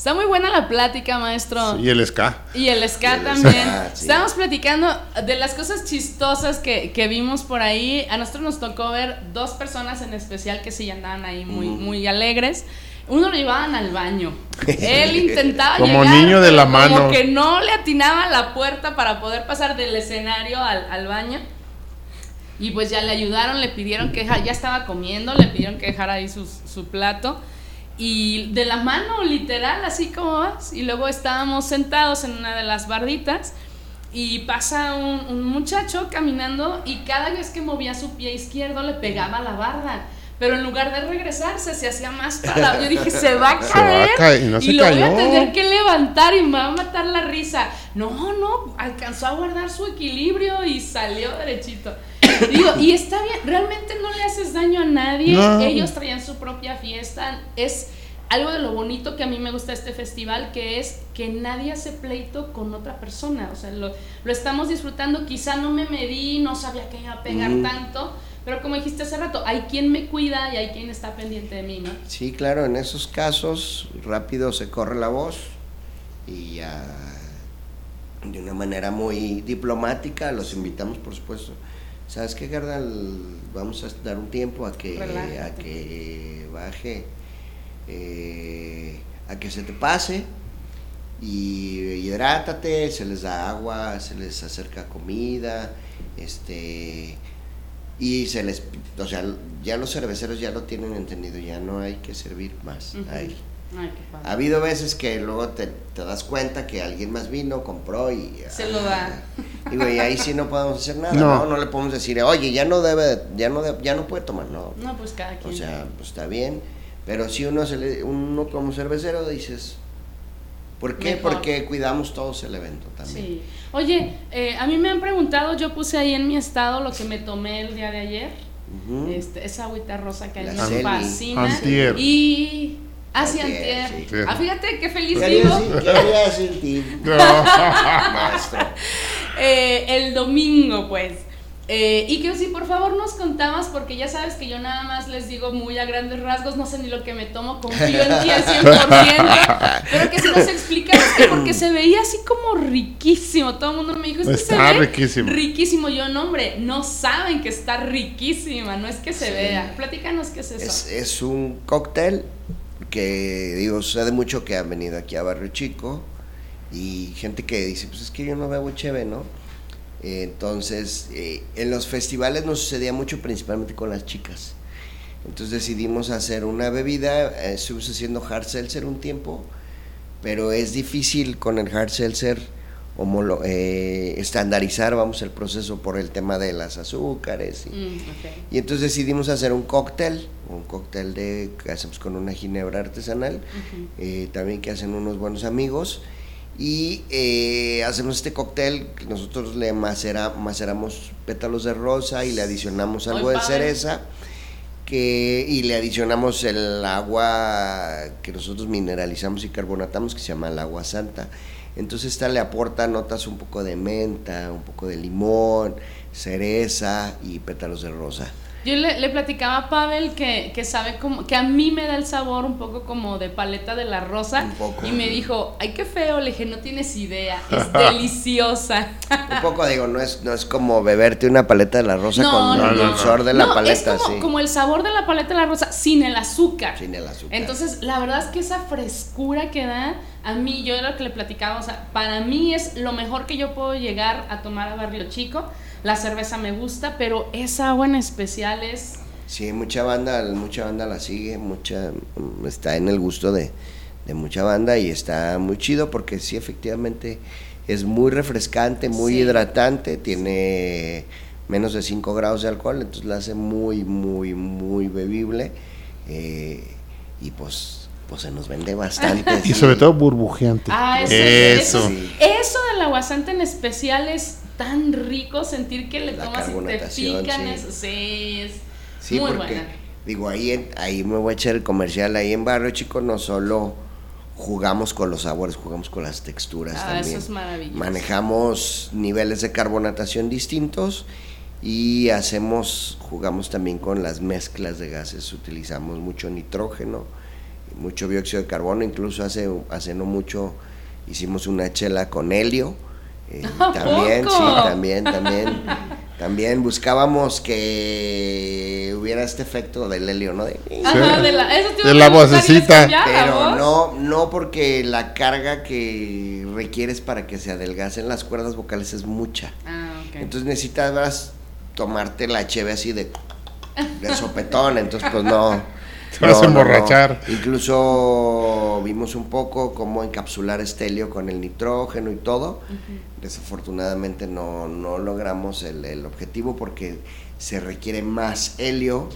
Está muy buena la plática, maestro. Y el ska. Y el ska el también. ska, sí. Estábamos platicando de las cosas chistosas que, que vimos por ahí. A nosotros nos tocó ver dos personas en especial que sí andaban ahí muy, muy alegres. Uno lo llevaban al baño. Él intentaba Como llegar, niño de la Como mano. que no le atinaba la puerta para poder pasar del escenario al, al baño. Y pues ya le ayudaron, le pidieron que ya estaba comiendo, le pidieron que dejara ahí sus- su plato. Y de la mano, literal, así como vas. Y luego estábamos sentados en una de las barditas y pasa un, un muchacho caminando y cada vez que movía su pie izquierdo le pegaba la barda. Pero en lugar de regresarse, se hacía más para. Yo dije, se va a Se va a caer. y no lo voy a tener que levantar y me va a matar la risa. No, no, alcanzó a guardar su equilibrio y salió derechito. Digo, y está bien, realmente no le haces daño a nadie. No. Ellos traían su propia fiesta. Es algo de lo bonito que a mí me gusta este festival, que es que nadie hace pleito con otra persona. O sea, lo, lo estamos disfrutando. Quizá no me medí, no sabía que iba a pegar tanto. Pero como dijiste hace rato, hay quien me cuida y hay quien está pendiente de mí, ¿no? Sí, claro, en esos casos rápido se corre la voz y ya de una manera muy diplomática los invitamos, por supuesto. ¿Sabes qué, Gardal? Vamos a dar un tiempo a que, Relájate. a que baje, eh, a que se te pase y hidrátate, se les da agua, se les acerca comida, este y se les, o sea, ya los cerveceros ya lo tienen entendido, ya no hay que servir más. Hay- Ay, padre. ha habido veces que luego te, te das cuenta que alguien más vino, compró y... Se lo da. Digo, y ahí sí no podemos hacer nada, No. ¿no? No, le podemos decir, oye, ya no debe, ya no, de- ya no puede tomar, no. No, pues cada quien. O sea, pues está bien. Pero si uno, se le, uno como cervecero dices, ¿por qué? Mejor. Porque cuidamos todos el evento también. Sí. Oye, eh, a mí me han preguntado, yo puse ahí en mi estado lo que me tomé el día de ayer. Ujú. este, esa agüita rosa que a mí me fascina. Antier. Y. Así Antier, antier. sí. Ah, fíjate qué feliz ¿Qué harías vivo. No. maestro? Eh, el domingo, pues. Eh, y que si por favor nos contabas, porque ya sabes que yo nada más les digo muy a grandes rasgos, no sé ni lo que me tomo, confío en ti al 100%, pero que si nos explicabas que porque se veía así como riquísimo, todo el mundo me dijo, es que Está se ve riquísimo. riquísimo, yo no hombre, no saben que está riquísima, no es que se Sí. vea, platícanos qué es eso. Es, es un cóctel que, digo, sucede mucho que han venido aquí a Barrio Chico y gente que dice, pues es que yo no bebo cheve, ¿no? Entonces, eh, en los festivales nos sucedía mucho principalmente con las chicas. Entonces decidimos hacer una bebida, eh, estuvimos haciendo hard seltzer un tiempo, pero es difícil con el hard seltzer homolo- eh, estandarizar, vamos, el proceso por el tema de las azúcares y, Mm, y entonces decidimos hacer un cóctel, un cóctel de, que hacemos con una ginebra artesanal, eh, también que hacen unos buenos amigos. Y eh, hacemos este cóctel, que nosotros le macera, maceramos pétalos de rosa y le adicionamos Muy algo de padre. cereza. Que, y le adicionamos el agua que nosotros mineralizamos y carbonatamos, que se llama el agua santa. Entonces esta le aporta notas un poco de menta, un poco de limón, cereza y pétalos de rosa. Yo le, le platicaba a Pavel que, que sabe como, que a mí me da el sabor un poco como de paleta de la rosa. Un poco. Y me dijo, ay, qué feo. Le dije, no tienes idea, es deliciosa. Un poco digo, no es, no es como beberte una paleta de la rosa con el dulzor de la No, paleta, es como, sí. como el sabor de la paleta de la rosa sin el azúcar. Sin el azúcar. Entonces, la verdad es que esa frescura que da, a mí, yo era lo que le platicaba, o sea, para mí es lo mejor que yo puedo llegar a tomar a Barrio Chico. La cerveza me gusta, pero esa agua en especial es... Sí, mucha banda, mucha banda la sigue, mucha mm, está en el gusto de, de mucha banda y está muy chido porque sí, efectivamente es muy refrescante, muy Sí. hidratante, tiene menos de 5 grados de alcohol, entonces la hace muy, muy, muy bebible eh, y pues, pues se nos vende bastante. Y sí. sobre todo burbujeante. Ah, eso, Eso. eso, Sí. eso del aguasante en especial es tan rico sentir que le La tomas y te pican. sí. eso. Sí, es Sí, muy porque buena. digo, ahí, ahí me voy a echar el comercial, ahí en Barrio Chico no solo jugamos con los sabores, jugamos con las texturas Ah, también. eso es maravilloso. Manejamos niveles de carbonatación distintos y hacemos, jugamos también con las mezclas de gases, utilizamos mucho nitrógeno, mucho dióxido de carbono, incluso hace, hace no mucho hicimos una chela con helio. Eh, ¿A también, poco? sí, también, también. También buscábamos que hubiera este efecto del helio, ¿no? De- Ajá, de la, eso te iba De a la preguntar, ¿y les vocecita. pero no, no porque la carga que requieres para que se adelgacen las cuerdas vocales es mucha. Ah, ok. Entonces necesitas tomarte la cheve así de, de sopetón, entonces pues no. Te vas a emborrachar. Incluso vimos un poco cómo encapsular este helio con el nitrógeno y todo. Desafortunadamente no, no logramos el, el objetivo porque se requiere más helio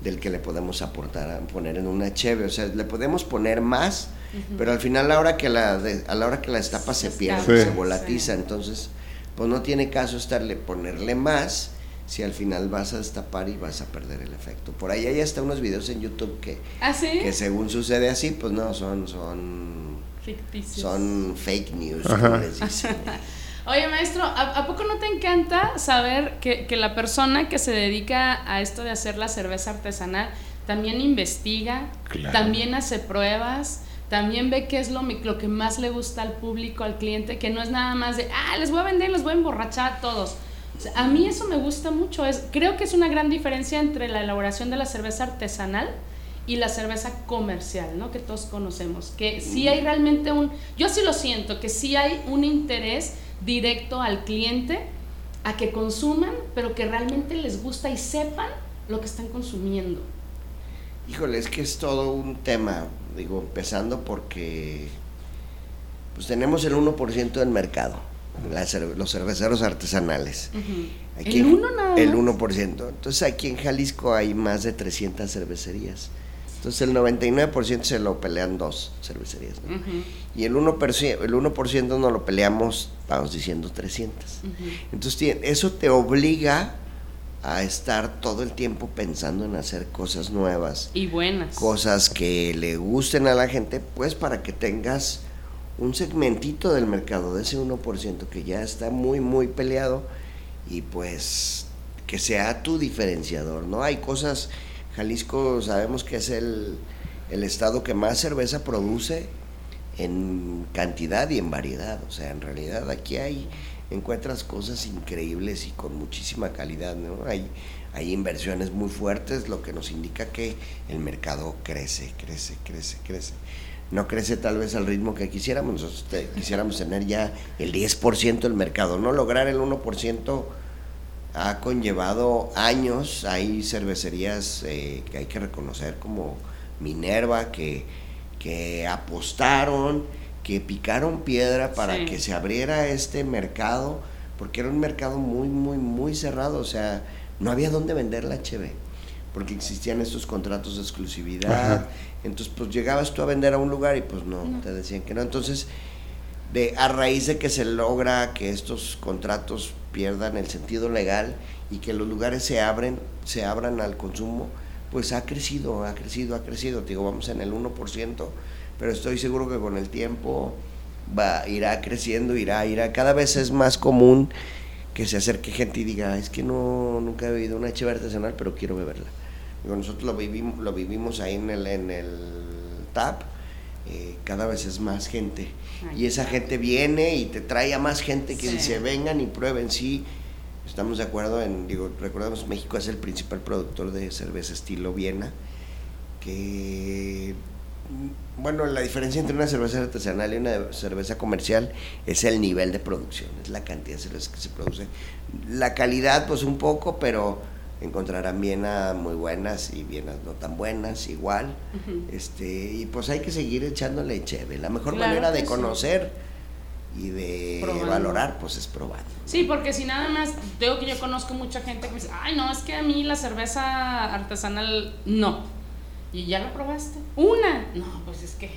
del que le podemos aportar a poner en una cheve. O sea, le podemos poner más, pero al final a la hora que la, de- a la hora que la destapas se Se pierde, se Sí. volatiza. Entonces, pues no tiene caso estarle ponerle más si al final vas a destapar y vas a perder el efecto. Por ahí hay hasta unos videos en YouTube que, ¿Ah, sí? que según sucede así, pues no, son, son, Ficticios. son fake news, Ajá. como les dicen. Oye, maestro, ¿a, a poco no te encanta saber que, que la persona que se dedica a esto de hacer la cerveza artesanal también investiga, Claro. también hace pruebas, también ve qué es lo, lo que más le gusta al público, al cliente, que no es nada más de, ah, les voy a vender, les voy a emborrachar a todos. A mí eso me gusta mucho. Es, creo que es una gran diferencia entre la elaboración de la cerveza artesanal y la cerveza comercial, ¿no? Que todos conocemos. Que sí hay realmente un, yo sí lo siento, que sí hay un interés directo al cliente a que consuman, pero que realmente les gusta y sepan lo que están consumiendo. Híjole, es que es todo un tema, digo, empezando porque pues tenemos el 1% del mercado. La los cerveceros artesanales. Aquí ¿El en- uno nada El más? 1%. Entonces aquí en Jalisco hay más de 300 cervecerías. Entonces el 99% se lo pelean dos cervecerías. ¿no? Ujú, Y el 1%, el 1% no lo peleamos, vamos diciendo 300. ujú. Entonces eso te obliga a estar todo el tiempo pensando en hacer cosas nuevas, Y buenas. cosas que le gusten a la gente, pues para que tengas un segmentito del mercado de ese 1% que ya está muy, muy peleado y pues que sea tu diferenciador, ¿no? Hay cosas, Jalisco sabemos que es el, el estado que más cerveza produce en cantidad y en variedad, o sea, en realidad aquí hay, encuentras cosas increíbles y con muchísima calidad, ¿no? Hay, hay inversiones muy fuertes, lo que nos indica que el mercado crece, crece, crece, crece. No crece tal vez al ritmo que quisiéramos, nosotros te- quisiéramos tener ya el 10% del mercado, no lograr el 1% ha conllevado años, hay cervecerías eh, que hay que reconocer como Minerva, que, que apostaron, que picaron piedra para Sí. que se abriera este mercado, porque era un mercado muy, muy, muy cerrado, o sea, no había dónde vender la HB, porque existían estos contratos de exclusividad, Ajá. entonces pues llegabas tú a vender a un lugar y pues no, te decían que no, entonces de a raíz de que se logra que estos contratos pierdan el sentido legal y que los lugares se abren, se abran al consumo, pues ha crecido, ha crecido, ha crecido. Te Digo, vamos en el 1%, pero estoy seguro que con el tiempo va, irá creciendo, irá, irá. Cada vez es más común que se acerque gente y diga, es que no, nunca he bebido una cheve artesanal, pero quiero beberla. Digo, nosotros lo vivimos, lo vivimos ahí en el, en el TAP, eh, cada vez es más gente. Ay, Y esa gente viene y te trae a más gente que Sí. dice, vengan y prueben, sí. Estamos de acuerdo en, digo, recordemos, México es el principal productor de cerveza estilo Viena, que, mm, bueno, la diferencia entre una cerveza artesanal y una cerveza comercial es el nivel de producción, es la cantidad de cerveza que se produce. La calidad, pues un poco, pero encontrarán Viena muy buenas y Vienas no tan buenas, igual. Este, y pues hay que seguir echándole cheve. La mejor Claro manera de sí. conocer y de Probando. valorar, pues es probando. Sí, porque si nada más, digo que yo conozco mucha gente que me dice, ay, no, es que a mí la cerveza artesanal no. ¿Y ya la probaste? ¿Una? No, pues es que,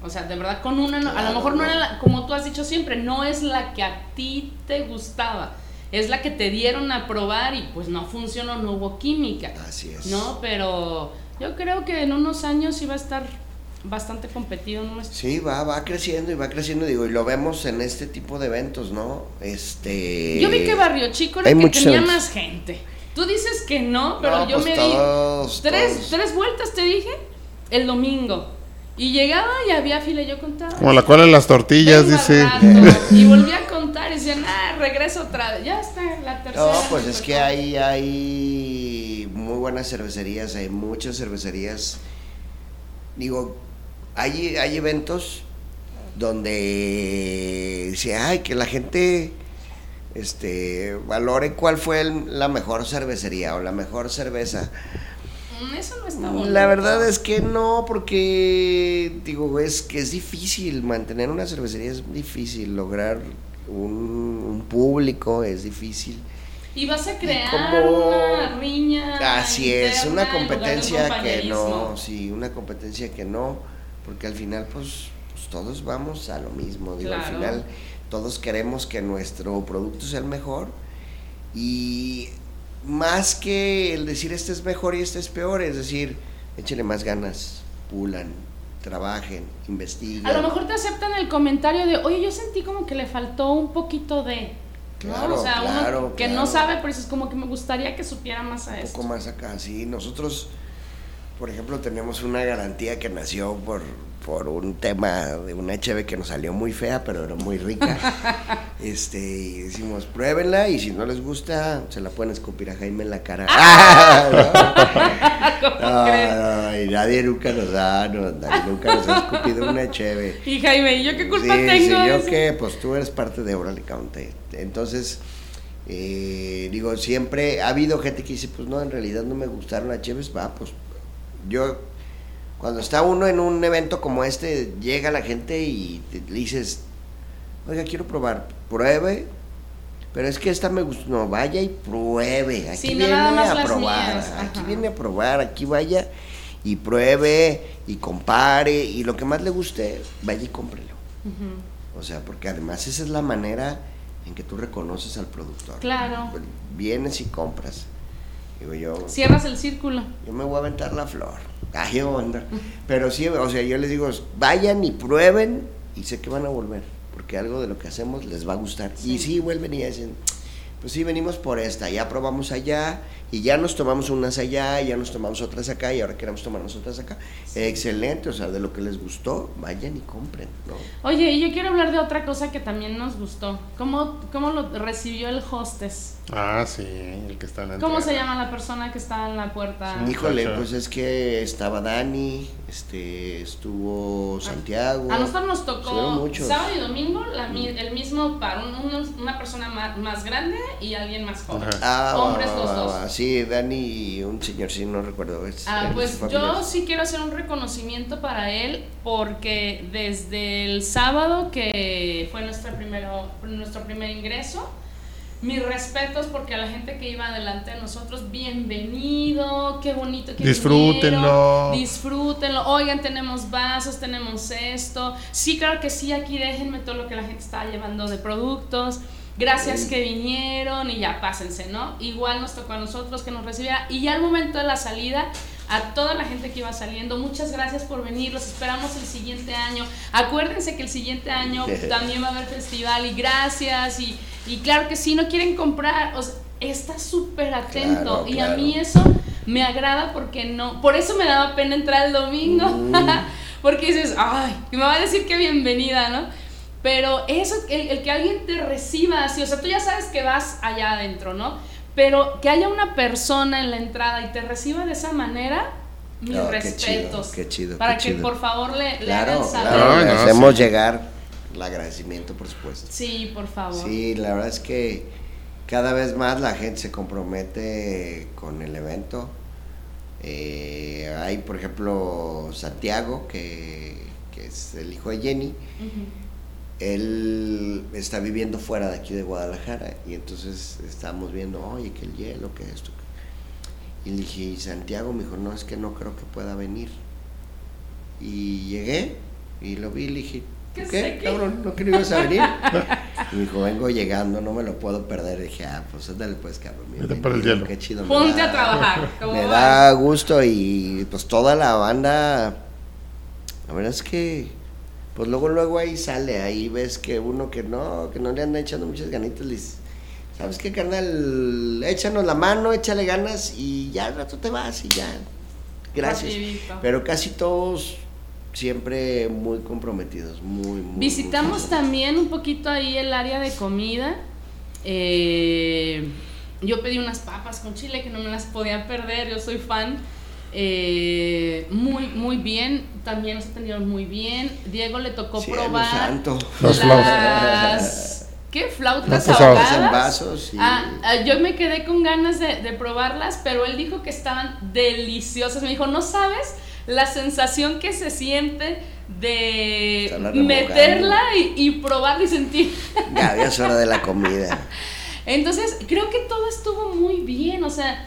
o sea, de verdad con una, no, a lo mejor no, no. era, la- como tú has dicho siempre, no es la que a ti te gustaba, es la que te dieron a probar y pues no funcionó, no hubo química. Así es. No, pero yo creo que en unos años iba a estar bastante competido nuestro. Sí, va, va creciendo y va creciendo, digo, y lo vemos en este tipo de eventos, ¿no? Este... Yo vi que Barrio Chico era el que tenía eventos. más gente. Tú dices que no, pero No, yo pues me todos, di tres, todos. tres vueltas, te dije, el domingo. Y llegaba y había fila, y yo contaba. Como la cola de las tortillas, "Vengo al dice. rato", Y volví a y ah, regreso otra vez. Ya está, la tercera. No, pues es que hay, hay muy buenas cervecerías, hay muchas cervecerías. Digo, hay, hay eventos donde dice, ay, que la gente este, valore cuál fue el- la mejor cervecería o la mejor cerveza. Mm, Eso no está bonito. La verdad es que no, porque digo, es que es difícil mantener una cervecería, es difícil lograr un, un público, es difícil. Y vas a crear como- una riña. Así es, una competencia que no, sí, una competencia que no, porque al final pues, pues todos vamos a lo mismo, digo, al final todos queremos que nuestro producto sea el mejor y más que el decir este es mejor y este es peor, es decir, échele más ganas, pulan, trabajen, investiguen. A lo mejor te aceptan el comentario de, oye, yo sentí como que le faltó un poquito de. Claro, o sea, uno claro, que claro. no sabe, pero es como que me gustaría que supiera más a un esto. poco más acá, sí. Nosotros, por ejemplo, tenemos una garantía que nació por, por un tema de una HB que nos salió muy fea, pero era muy rica. este, y decimos, pruébenla y si no les gusta, se la pueden escupir a Jaime en la cara. ¿Cómo no, crees? no, y nadie nunca nos da, no, nadie nunca nos ha escupido una HB. Y Jaime, ¿y yo qué culpa Sí, tengo? sí, yo qué, pues tú eres parte de Oral County. Entonces, eh, digo, siempre ha habido gente que dice, pues no, en realidad no me gustaron las cheves, va, pues yo, cuando está uno en un evento como este, llega la gente y te- le dices, oiga, quiero probar, pruebe, pero es que esta me gustó, no, vaya y pruebe, aquí Sí, viene a probar, aquí viene a probar, aquí vaya y pruebe y compare y lo que más le guste, vaya y cómprelo. O sea, porque además esa es la manera en que tú reconoces al productor. Claro. Vienes y compras. Digo yo, Cierras el círculo. yo me voy a aventar la flor. Ay, yo voy a andar. Pero sí, o sea, yo les digo, vayan y prueben y sé que van a volver, porque algo de lo que hacemos les va a gustar. Y sí, vuelven y dicen, pues sí, venimos por esta, ya probamos allá y ya nos tomamos unas allá, y ya nos tomamos otras acá y ahora queremos tomarnos otras acá. Excelente, o sea, de lo que les gustó, vayan y compren, ¿no? Oye, y yo quiero hablar de otra cosa que también nos gustó. ¿Cómo, cómo lo recibió el hostess? Ah, sí, el que está en la ¿Cómo se llama la persona que está en la puerta? Híjole, pues es que estaba Dani, este, estuvo Santiago. A nosotros nos tocó sábado y domingo la mi- el mismo par, un- unos- una persona más, más grande y alguien más joven. Ajá. Ah, Hombres va, los va, dos. va. Sí, Dani y un señor, sí, no recuerdo. es- Ah, es pues familiar. yo sí quiero hacer un reconocimiento para él porque desde el sábado que fue nuestro, primero, nuestro primer ingreso, mis respetos porque a la gente que iba delante de nosotros, bienvenido, qué bonito que Disfrútenlo. vinieron, disfrútenlo, oigan, tenemos vasos, tenemos esto, sí, claro que sí, aquí déjenme todo lo que la gente está llevando de productos, gracias que vinieron y ya pásense, ¿no? Igual nos tocó a nosotros que nos recibiera. Y ya al momento de la salida, a toda la gente que iba saliendo, muchas gracias por venir, los esperamos el siguiente año, acuérdense que el siguiente año también va a haber festival y gracias. Y, y claro que si no quieren comprar, o sea, está súper atento. Claro, y a mí eso me agrada porque no, por eso me daba pena entrar el domingo, porque dices, ay, me va a decir que bienvenida, ¿no? Pero eso, el, el que alguien te reciba así, o sea, tú ya sabes que vas allá adentro, ¿no? Pero que haya una persona en la entrada y te reciba de esa manera, mis No, qué respetos. chido, qué chido, Para qué que chido. por favor le, le hagan saber. claro, no, hacemos sí. llegar el agradecimiento, por supuesto. Sí, por favor. Sí, la verdad es que cada vez más la gente se compromete con el evento. Eh, hay, por ejemplo, Santiago, que, que es el hijo de Jenny. Ujú. Él está viviendo fuera de aquí de Guadalajara y entonces estábamos viendo, oye, que el hielo, que esto. Y le dije, ¿y Santiago? Me dijo, no, es que no creo que pueda venir. Y llegué y lo vi y le dije, ¿Qué ¿qué, cabrón? ¿No que no ibas a venir? y me dijo, vengo llegando, no me lo puedo perder. Y dije, ah, pues ándale pues, cabrón. Vete por el hielo. Qué chido. me Ponte da- a trabajar. ¿cómo Me da gusto y pues toda la banda, la verdad es que, pues luego luego ahí sale, ahí ves que uno que no, que no le anda echando muchas ganitas, le dices, ¿sabes qué, carnal? Échanos la mano, échale ganas y ya al rato te vas y ya. Gracias. Pero casi todos siempre muy comprometidos, muy, muy. Visitamos muy también un poquito ahí el área de comida. Eh, yo pedí unas papas con chile que no me las podía perder, yo soy fan. Eh, muy, muy bien, también nos atendieron muy bien. Diego le tocó Cielo probar santo. Los las... ¿Qué? ¿Flautas Flautas ahogadas? En vasos y- Ah, ah, yo me quedé con ganas de, de probarlas, pero él dijo que estaban deliciosas. Me dijo, no sabes la sensación que se siente de meterla y, y probarla y sentir. Ya, ya es hora de la comida. Entonces, creo que todo estuvo muy bien. O sea,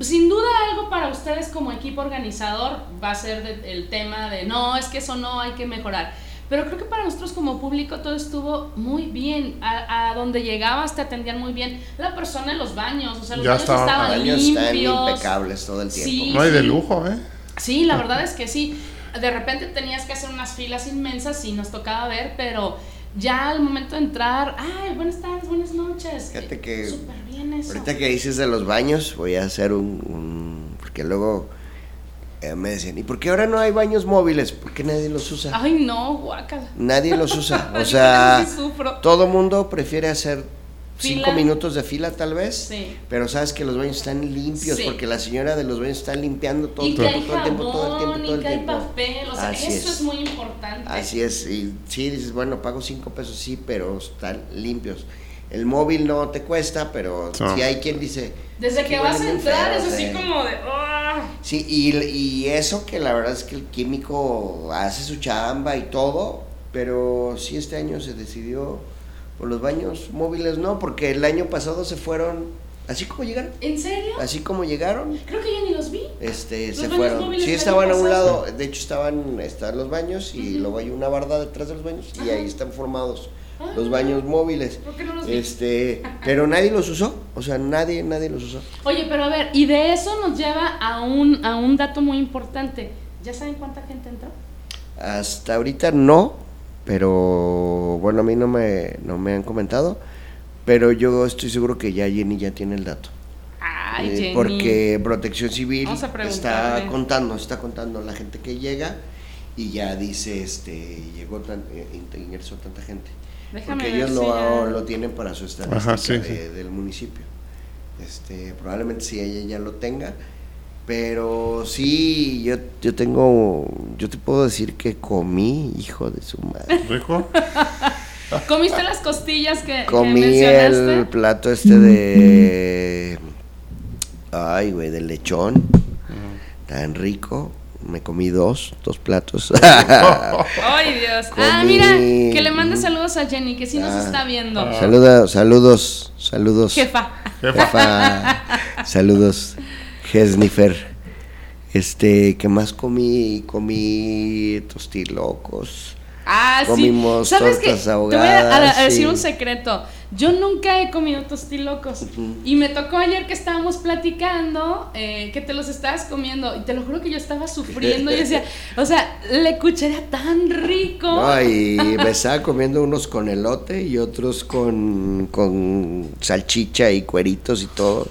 sin duda algo para ustedes como equipo organizador va a ser de- el tema de, no, es que eso no hay que mejorar. Pero creo que para nosotros como público todo estuvo muy bien. A, a donde llegabas te atendían muy bien. La persona en los baños, o sea, los Ya baños estaban- estaban Los baños limpios. impecables todo el tiempo. Sí. No hay de lujo, ¿eh? Sí, la verdad es que sí. De repente tenías que hacer unas filas inmensas y nos tocaba ver, pero ya al momento de entrar, ay, buenas tardes, buenas noches. Fíjate que Súper eso. Ahorita que dices de los baños, voy a hacer un... un- porque luego eh, me decían, ¿y por qué ahora no hay baños móviles? Porque nadie los usa. Ay, no, guácala. Nadie los usa. O sea, todo mundo prefiere hacer cinco Fila. minutos de fila tal vez. Sí. Pero sabes que los baños están limpios Sí. porque la señora de los baños está limpiando todo Y el que hay tiempo, todo el tiempo, todo el tiempo, jabón, y que hay papel, o sea, Así eso es. es. muy importante. Así es, y sí, dices, bueno, pago cinco pesos, sí, pero están limpios. El móvil no te cuesta, pero No. sí hay quien dice... Desde "Es que vas a entrar feo", es así sí. como de... "Ah". Sí, y, y eso que la verdad es que el químico hace su chamba y todo, pero sí este año se decidió por los baños móviles, no, porque el año pasado se fueron, así como llegaron, ¿En serio? así como llegaron, Creo que yo ni los vi. este, ¿Los se fueron. Sí, estaban a un lado, de hecho estaban, están los baños y luego hay una barda detrás de los baños y Ajá. ahí están formados Ah, los baños móviles. ¿Por qué no los? Este, pero nadie los usó, o sea, nadie, nadie los usó. Oye, pero a ver, y de eso nos lleva a un, a un dato muy importante. ¿Ya saben cuánta gente entró? Hasta ahorita no, pero bueno, a mí no me, no me han comentado, pero yo estoy seguro que ya Jenny ya tiene el dato. Ay, Eh, Jenny. Porque Protección Civil está contando, está contando la gente que llega y ya dice, este, llegó tan, eh, ingresó tanta gente. Déjame porque ellos si lo, ya- lo tienen para su estadística Ajá, sí, de- sí. del municipio. Este, probablemente si ella ya lo tenga, pero sí, yo, yo tengo, yo te puedo decir que comí, hijo de su madre. ¿Rico? ¿Comiste las costillas que, que Comí mencionaste? el plato este de. Ay, güey, de lechón. Tan rico. Me comí dos, dos platos. Ay, Dios. Ah, mira, que le mande saludos a Jenny, que sí nos Ah. está viendo. Saluda, saludos, saludos. Jefa. Jefa. Saludos, Gesnifer. Este, ¿qué más comí? Comí tostilocos. Ah, Comimos sí. ¿Sabes qué? tortas Te voy a, a- a ahogadas, decir sí. un secreto. Yo nunca he comido tostilocos. Y me tocó ayer que estábamos platicando eh, que te los estabas comiendo. Y te lo juro que yo estaba sufriendo. y decía, o sea, le escucharía tan rico. No, y me estaba comiendo unos con elote y otros con, con salchicha y cueritos y todo.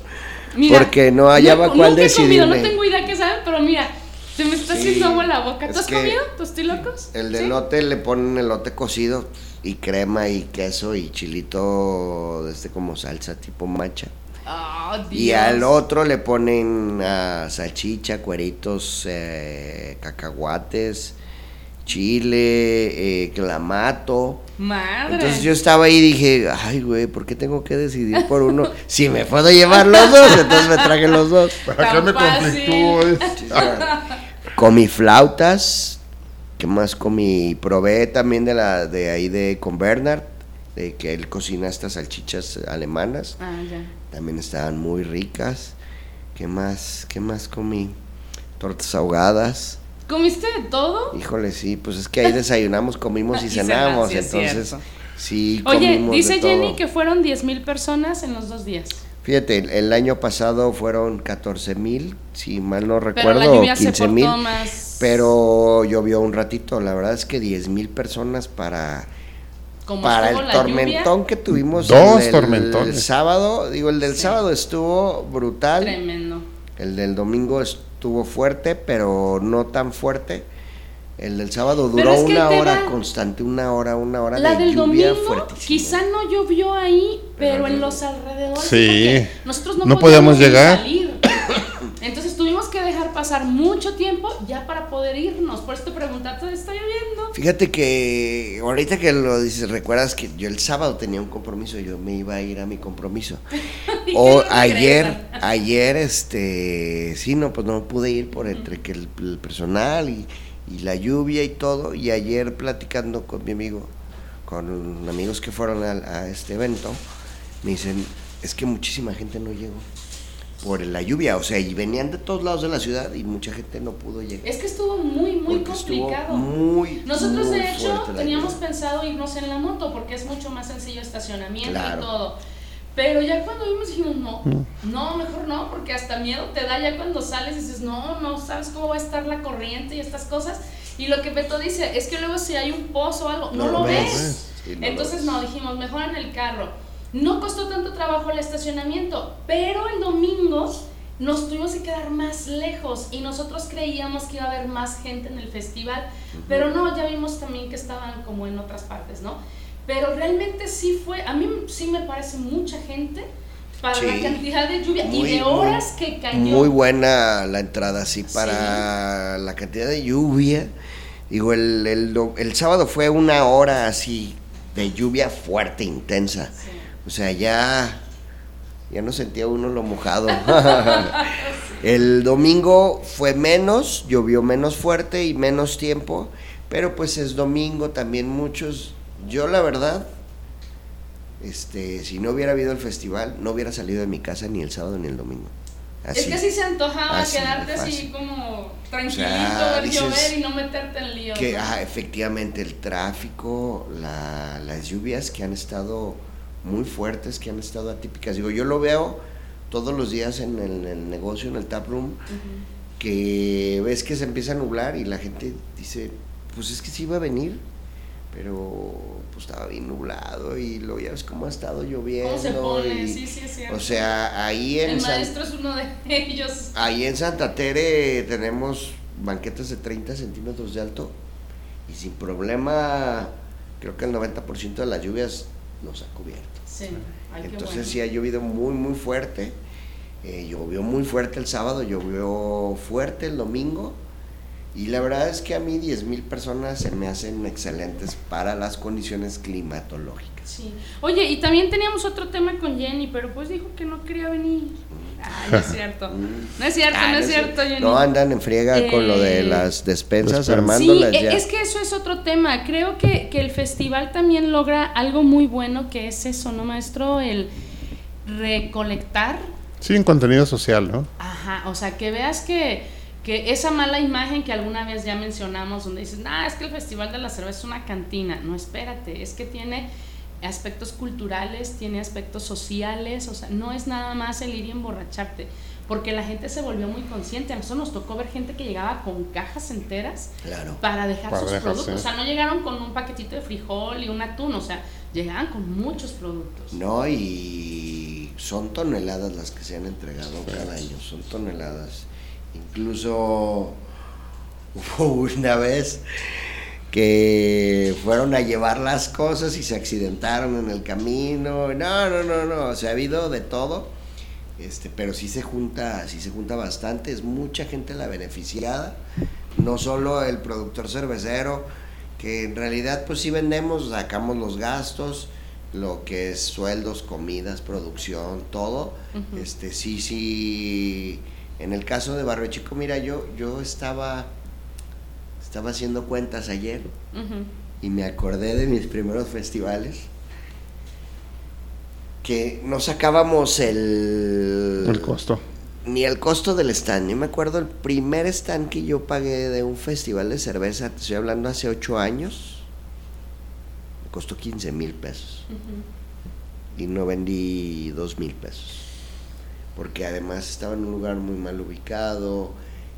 porque no hallaba cuál comido, no tengo idea qué saben, pero mira, se me está Sí, haciendo agua la boca. ¿Tú es has comido tostilocos? El de ¿Sí? elote le ponen elote cocido y crema y queso y chilito de este como salsa tipo macha. Oh, Y al otro le ponen ah, salchicha, cueritos, eh, cacahuates, chile, eh, clamato. Madre. Entonces yo estaba ahí y dije, ay, güey, ¿por qué tengo que decidir por uno? Si me puedo llevar los dos, entonces me traje los dos. ¿Para qué me conflictúo? Comí flautas, ¿qué más comí? Probé también de la de ahí de con Bernard, de que él cocina estas salchichas alemanas, Ah, ya. también estaban muy ricas. ¿Qué más? ¿Qué más comí? Tortas ahogadas. ¿Comiste de todo? Híjole, sí, pues es que ahí desayunamos, comimos y Y cenamos, sí, es entonces sí Oye, dice de todo. Jenny que fueron 10 mil personas en los dos días. Fíjate, el, el año pasado fueron 14 mil, si mal no Pero recuerdo, se 15 portó mil. más. Pero llovió un ratito, la verdad es que 10 mil personas para, como para el tormentón que tuvimos Dos el tormentones. sábado. Digo, el del Sí. sábado estuvo brutal, Tremendo. el del domingo estuvo fuerte, pero no tan fuerte. El del sábado duró es que una hora da- constante, una hora, una hora La de del lluvia domingo fuertísima. quizá no llovió ahí, pero, Pero en los alrededores. Sí. Nosotros no, No podíamos, llegar. salir. Entonces tuvimos que dejar pasar mucho tiempo ya para poder irnos. Por eso te preguntaste, ¿está lloviendo? Fíjate que ahorita que lo dices, recuerdas que yo el sábado tenía un compromiso, yo me iba a ir a mi compromiso. O ayer, ayer, este, sí, no, pues no pude ir por entre que el, el personal y, y la lluvia y todo. Y ayer platicando con mi amigo, con amigos que fueron a, a este evento, me dicen, es que muchísima gente no llegó por la lluvia, o sea, y venían de todos lados de la ciudad y mucha gente no pudo llegar. Es que estuvo muy, muy porque complicado. muy, Nosotros muy de hecho teníamos lluvia. pensado irnos en la moto porque es mucho más sencillo estacionamiento Claro. y todo. Pero ya cuando vimos dijimos, no, no, mejor no, porque hasta miedo te da ya cuando sales y dices, no, no sabes cómo va a estar la corriente y estas cosas. Y lo que Beto dice es que luego si hay un pozo o algo, no, No lo ves. ves. Sí, no lo Entonces ves. no, dijimos, mejor en el carro. No costó tanto trabajo el estacionamiento, pero el domingo nos tuvimos que quedar más lejos y nosotros creíamos que iba a haber más gente en el festival, pero no, ya vimos también que estaban como en otras partes, ¿no? Pero realmente sí fue, a mí sí me parece mucha gente para Sí. la cantidad de lluvia y de muy, horas que cayó. Muy buena la entrada, sí, para la cantidad de lluvia. Digo, el, el, el sábado fue una hora así de lluvia fuerte, intensa. Sí. O sea, ya, ya no sentía uno lo mojado. el domingo fue menos, llovió menos fuerte y menos tiempo, Pero pues es domingo también muchos. Yo la verdad, este, si no hubiera habido el festival, no hubiera salido de mi casa ni el sábado ni el domingo. Es que así se antojaba Así quedarte así como tranquilito, O sea, ver llover y no meterte en lío. Que ¿no? ah, efectivamente el tráfico, la- las lluvias que han estado muy fuertes, que han estado atípicas. Digo, yo lo veo todos los días en el, en el negocio, en el tap room, que ves que se empieza a nublar y la gente dice, pues es que sí iba a venir, pero pues estaba bien nublado y lo ya ves cómo ha estado lloviendo. ¿Cómo se pone? y- Sí, sí, cierto. O sea, ahí en El San- maestro es uno de ellos. Ahí en Santa Tere tenemos banquetas de 30 centímetros de alto y sin problema, creo que el 90% de las lluvias nos ha cubierto. Sí, ay, Entonces bueno. sí ha llovido muy, muy fuerte. Eh, llovió muy fuerte el sábado, llovió fuerte el domingo. Y la verdad es que a mí 10 mil personas se me hacen excelentes para las condiciones climatológicas. Sí. Oye, y también teníamos otro tema con Jenny, pero pues dijo que no quería venir. Ay, no es cierto. No es cierto, Ah, no es cierto, Jenny. No andan en friega con lo de Eh, las despensas, despensas. armándolas Sí, ya. e- es que eso es otro tema. Creo que, que el festival también logra algo muy bueno, que es eso, ¿no, maestro? El recolectar. Sí, en contenido social, ¿no? Ajá, o sea, que veas que, que esa mala imagen que alguna vez ya mencionamos, donde dices, nah, es que el Festival de la Cerveza es una cantina. No, espérate, es que tiene aspectos culturales, tiene aspectos sociales, o sea, no es nada más el ir y emborracharte, porque la gente se volvió muy consciente. A nosotros nos tocó ver gente que llegaba con cajas enteras Claro. para dejar Para sus productos. O sea, no llegaron con un paquetito de frijol y un atún, o sea, llegaban con muchos productos. No, y son toneladas las que se han entregado cada año, son toneladas. Incluso hubo una vez que fueron a llevar las cosas y se accidentaron en el camino. No, no, no, no, o sea, ha habido de todo. Este, pero sí se junta, sí se junta bastante, es mucha gente la beneficiada, no solo el productor cervecero, que en realidad pues sí vendemos, sacamos los gastos, lo que es sueldos, comidas, producción, todo. Este sí, sí. En el caso de Barrio Chico, mira, yo, yo estaba, estaba haciendo cuentas ayer y me acordé de mis primeros festivales que no sacábamos el, El costo. ni el costo del stand. Yo me acuerdo el primer stand que yo pagué de un festival de cerveza, te estoy hablando hace ocho años, me costó 15 mil pesos y no vendí dos mil pesos. Porque además estaba en un lugar muy mal ubicado.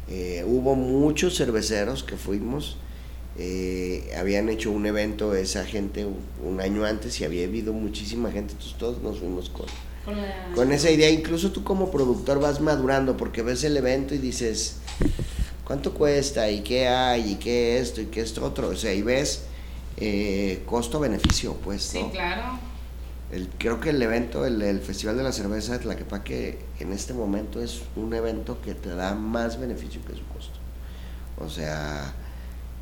eh, hubo muchos cerveceros que fuimos. eh, habían hecho un evento esa gente un, año antes y había habido muchísima gente. Entonces todos nos fuimos con, Con esa idea. Incluso tú como productor vas madurando porque ves el evento y dices, ¿cuánto cuesta? ¿Y qué hay? ¿Y qué esto? ¿Y qué esto otro? O sea, y ves eh, costo-beneficio, pues, Sí, ¿no? claro. El, creo que el evento, el, el Festival de la Cerveza de Tlaquepaque, en este momento es un evento que te da más beneficio que su costo. O sea,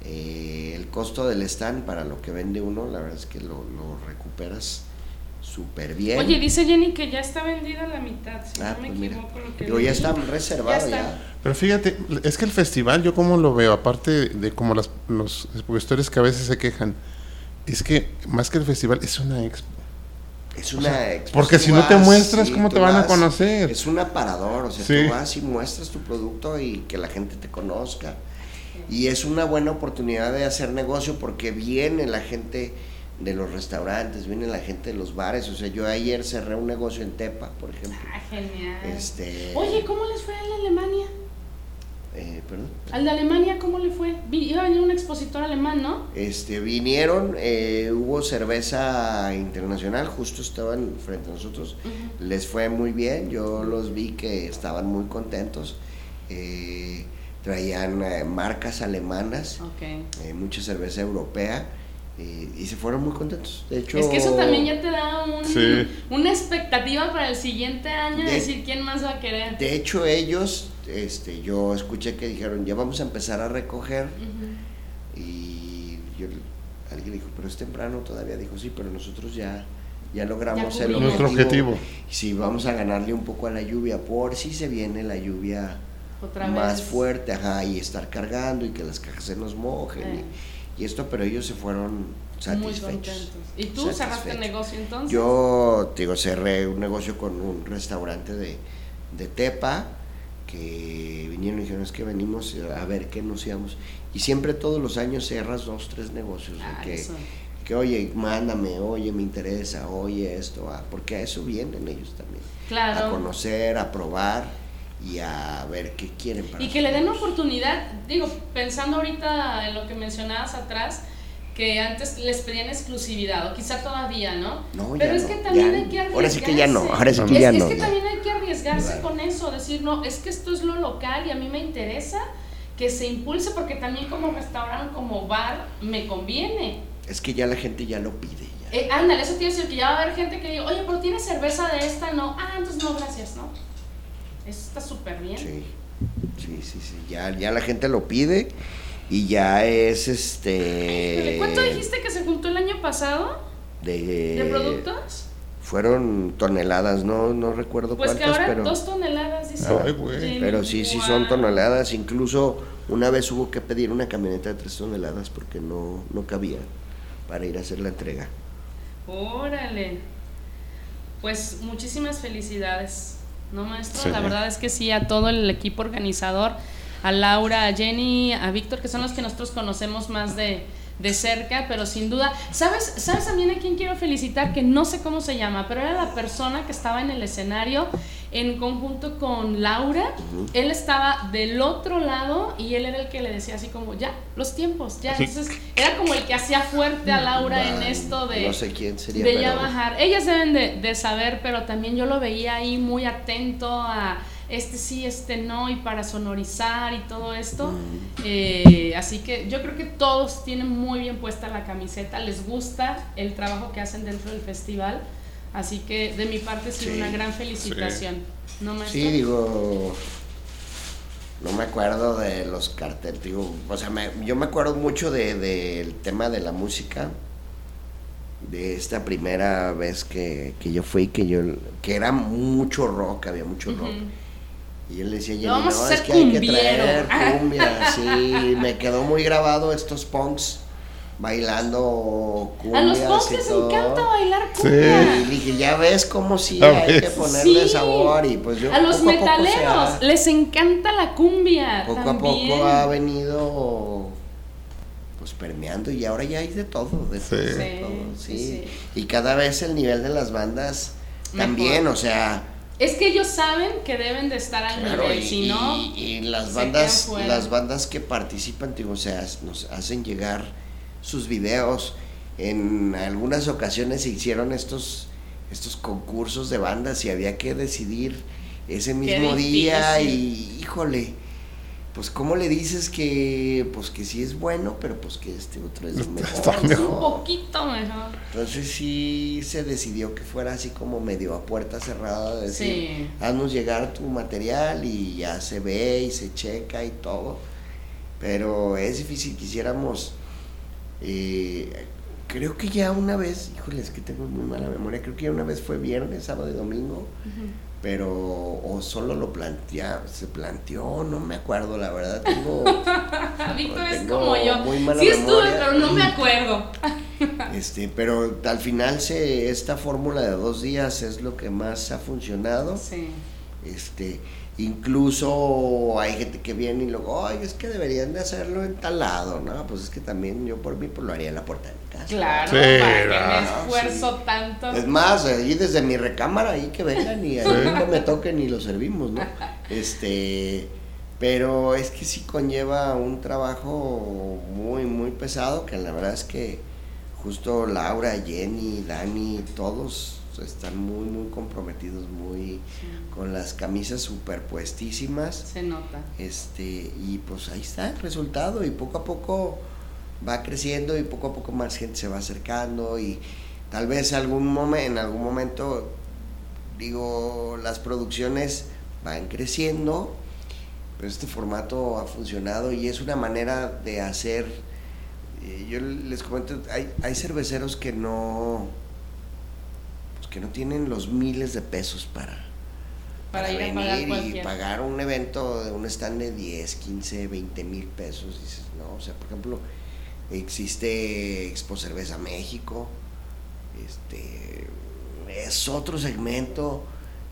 eh, el costo del stand para lo que vende uno, la verdad es que lo, lo recuperas súper bien. Oye, dice Jenny que ya está vendida la mitad, si Ah, no me pues mira. equivoco. Lo que Digo, ya está reservado Ya. Pero fíjate, es que el festival, yo como lo veo, aparte de, de como las, los expositores que a veces se quejan, es que más que el festival es una expo. Es una expo- porque si no te vas, muestras, sí, ¿cómo te van a conocer? Es un aparador, o sea, Sí. tú vas y muestras tu producto y que la gente te conozca. Y es una buena oportunidad de hacer negocio porque viene la gente de los restaurantes, viene la gente de los bares. O sea, yo ayer cerré un negocio en Tepa, por ejemplo. Ah, genial. Este, Oye, ¿cómo les fue de Alemania? Eh, perdón. Al de Alemania, ¿cómo le fue? Iba a venir un expositor alemán, ¿no? Este, vinieron, eh, hubo cerveza internacional, justo estaban frente a nosotros. Les fue muy bien, yo los vi que estaban muy contentos. eh, traían marcas alemanas, mucha cerveza europea y se fueron muy contentos. De hecho, Es que eso también ya te da un- Sí. una expectativa para el siguiente año de De- decir quién más va a querer. de hecho ellos, este, yo escuché que dijeron ya vamos a empezar a recoger y yo, alguien dijo pero es temprano todavía dijo sí, pero nosotros ya ya logramos Ya el cubrimos. Nuestro objetivo. Sí, vamos a ganarle un poco a la lluvia, por si se viene la lluvia Otra más vez. fuerte, ajá, y estar cargando y que las cajas se nos mojen. Eh. Y, y esto, pero ellos se fueron satisfechos. ¿Y tú cerraste el negocio entonces? Yo, te digo, cerré un negocio con un restaurante de, de Tepa que vinieron y dijeron, es que venimos a ver qué nos íbamos. Y siempre todos los años cerras dos, tres negocios. Ah, que, eso. que, oye, mándame, oye, me interesa, oye esto, ah, porque a eso vienen ellos también. A conocer, a probar y a ver qué quieren para Y que le den oportunidad, digo, pensando ahorita en lo que mencionabas atrás, que antes les pedían exclusividad, o quizá todavía, ¿no? No, Pero es no, que también hay que arriesgarse. Ahora sí que ya no, ahora sí que es, ya es no, que no. también hay que arriesgarse Claro. con eso, decir, no, es que esto es lo local y a mí me interesa que se impulse porque también como restaurante, como bar, me conviene. Es que ya la gente ya lo pide. Ya. Eh, ándale, eso tiene que decir que ya va a haber gente que diga, oye, pero tienes cerveza de esta, no. Ah, entonces no, gracias, ¿no? Eso está súper bien. Sí, sí, sí, sí. Ya, ya la gente lo pide y ya es este. ¿Cuánto dijiste que se juntó el año pasado De, de productos? Fueron toneladas, no, no recuerdo Pues que cuántas, ahora pero. dos toneladas, dice. Ay, güey. Pero sí, sí son toneladas. Incluso una vez hubo que pedir una camioneta de tres toneladas porque no, no cabía para ir a hacer la entrega. Órale. Pues muchísimas felicidades, ¿no, maestro? Sí. La verdad es que sí, a todo el equipo organizador, a Laura, a Jenny, a Víctor, que son los que nosotros conocemos más de, de cerca, pero sin duda, ¿sabes, ¿sabes también a quién quiero felicitar? Que no sé cómo se llama, pero era la persona que estaba en el escenario en conjunto con Laura. Él estaba del otro lado y él era el que le decía así como, ya, los tiempos, ya. Entonces, era como el que hacía fuerte a Laura en esto de No sé quién sería, de ya bajar. Ellas deben de, de saber, pero también yo lo veía ahí muy atento a este sí, este no, y para sonorizar y todo esto. Eh, así que yo creo que todos tienen muy bien puesta la camiseta, les gusta el trabajo que hacen dentro del festival. Así que de mi parte sí, Sí. una gran felicitación. ¿No, maestro? Sí, digo. No me acuerdo de los carteles, digo, o sea, me- yo me acuerdo mucho de- del tema de la música, de esta primera vez que, que yo fui, que yo, que era mucho rock, había mucho rock. Y yo le decía, Jenny, no, es que hay que cumbiero". traer cumbia, sí, me quedó muy grabado estos punks bailando cumbia. A los punks les encanta bailar cumbia. Y dije, ya ves cómo sí Ya hay que ponerle Sí. sabor y pues yo a los poco a poco metaleros les encanta la cumbia. poco también. a poco ha venido pues permeando y ahora ya hay de todo, de Sí. todo, de Sí, todo, sí, sí. sí. Y cada vez el nivel de las bandas también, Mejor. o sea, Es que ellos saben que deben de estar al claro, nivel, y, si no, y- y las bandas, las bandas que participan, digo, o sea, nos hacen llegar sus videos. En algunas ocasiones se hicieron estos, estos concursos de bandas y había que decidir ese mismo día y híjole, pues cómo le dices que pues que sí es bueno, pero pues que este otro es mejor. Está ¿no? mejor. un poquito mejor. Entonces sí se decidió que fuera así como medio a puerta cerrada, de decir, Sí. haznos llegar tu material y ya se ve y se checa y todo. Pero es difícil, quisiéramos, eh, creo que ya una vez, híjole, es que tengo muy mala memoria, creo que ya una vez fue viernes, sábado y domingo, pero o solo lo plantea, se planteó, no me acuerdo, la verdad, tengo... Víctor es como yo. muy mala Sí estuve, memoria. pero no me acuerdo. Este, pero al final se, esta fórmula de dos días es lo que más ha funcionado. Sí. Este, incluso hay gente que viene y luego, ay, es que deberían de hacerlo en tal lado, ¿no? Pues es que también yo por mí pues lo haría en la puerta de mi casa. Claro, Sí, para que me esfuerzo tanto. Es más, ahí desde mi recámara, ahí que vengan y ahí no me toquen y lo servimos, ¿no? Este, pero es que sí conlleva un trabajo muy, muy pesado, que la verdad es que justo Laura, Jenny, Dani, todos están muy, muy comprometidos, muy con las camisas superpuestísimas. Se nota. Este, y pues ahí está el resultado y poco a poco va creciendo y poco a poco más gente se va acercando y tal vez algún en algún momento, digo, las producciones van creciendo, pero este formato ha funcionado y es una manera de hacer, eh, yo les comento, hay, hay cerveceros que no, pues que no tienen los miles de pesos para, Para ir a pagar y pagar un evento de un stand de 10, 15, 20 mil pesos. Dices, no, o sea, por ejemplo, existe Expo Cerveza México, este, es otro segmento.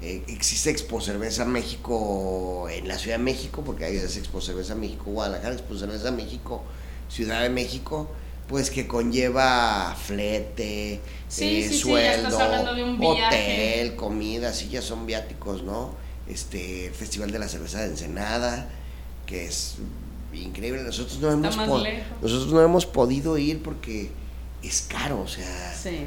Eh, existe Expo Cerveza México en la Ciudad de México, porque hay es Expo Cerveza México Guadalajara, Expo Cerveza México Ciudad de México, pues que conlleva flete, Sí, eh, sí, sí, ya estás sueldo, de un hotel, comida, sí, ya son viáticos, ¿no? Este, Festival de la Cerveza de Ensenada, que es increíble. Nosotros no, hemos, nosotros no hemos podido ir porque es caro, o sea, Sí.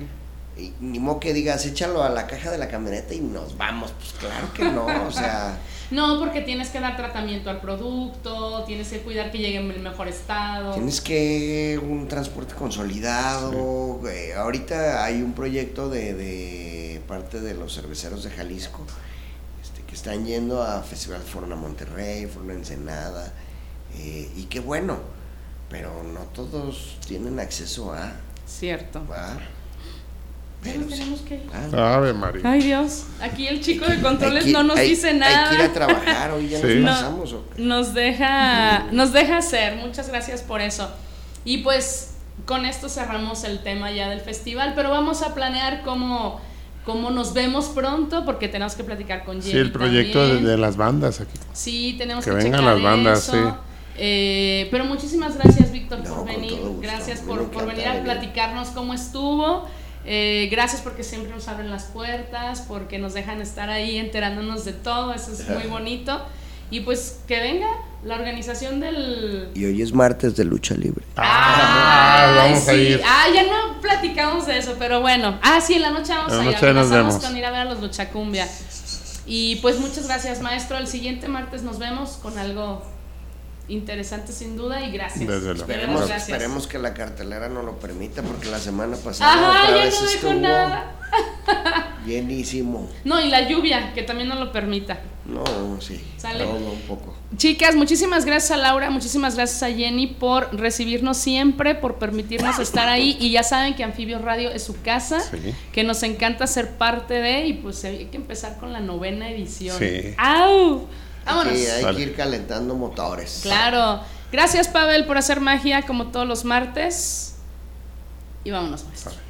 y ni modo que digas, échalo a la caja de la camioneta y nos vamos. Pues claro que no, o sea, No, porque tienes que dar tratamiento al producto, tienes que cuidar que llegue en el mejor estado. tienes que un transporte consolidado. eh, ahorita hay un proyecto de, de parte de los cerveceros de Jalisco este, que están yendo a Festival Forna Monterrey, Forna Ensenada, eh, y qué bueno, pero no todos tienen acceso a. Cierto. a Ya nos tenemos que ir. Ah, Ave María. Ay Dios, aquí el chico de controles que- no nos hay- dice Hay que nada. ir a trabajar, hoy ya Sí. nos No. pasamos. ¿o qué? Nos deja, nos deja hacer. Muchas gracias por eso. Y pues con esto cerramos el tema ya del festival, pero vamos a planear cómo, cómo nos vemos pronto, porque tenemos que platicar con Jenny Sí, el proyecto de, de las bandas aquí. Sí, tenemos Que que, vengan las bandas, eso. sí. Eh, pero muchísimas gracias, Víctor, No, por venir. Gracias por, por venir a platicarnos cómo estuvo. Eh, gracias porque siempre nos abren las puertas, porque nos dejan estar ahí enterándonos de todo. Eso es muy bonito. Y pues que venga la organización del. Y hoy es martes de lucha libre. Ah, Ay, vamos a ir. Ah, ya no platicamos de eso, pero bueno. Ah, sí, en la noche vamos la a ir. noche nos Amenazamos vemos. con ir a ver a los Luchacumbia. Y pues muchas gracias, maestro. El siguiente martes nos vemos con algo interesante sin duda y gracias. Desde Esperemos, gracias. esperemos que la cartelera no lo permita porque la semana pasada Ajá, otra ya vez no dejo estuvo nada. llenísimo. No, y la lluvia, que también no lo permita. No, sí, Sale. todo un poco. Chicas, muchísimas gracias a Laura, muchísimas gracias a Jenny por recibirnos siempre, por permitirnos estar ahí. Y ya saben que Anfibios Radio es su casa, Sí. que nos encanta ser parte de, y pues hay que empezar con la novena edición. Sí. ¡Au! Vámonos. Sí, hay Vale. que ir calentando motores. Claro. Gracias, Pavel, por hacer magia como todos los martes. Y vámonos, maestro. Órale,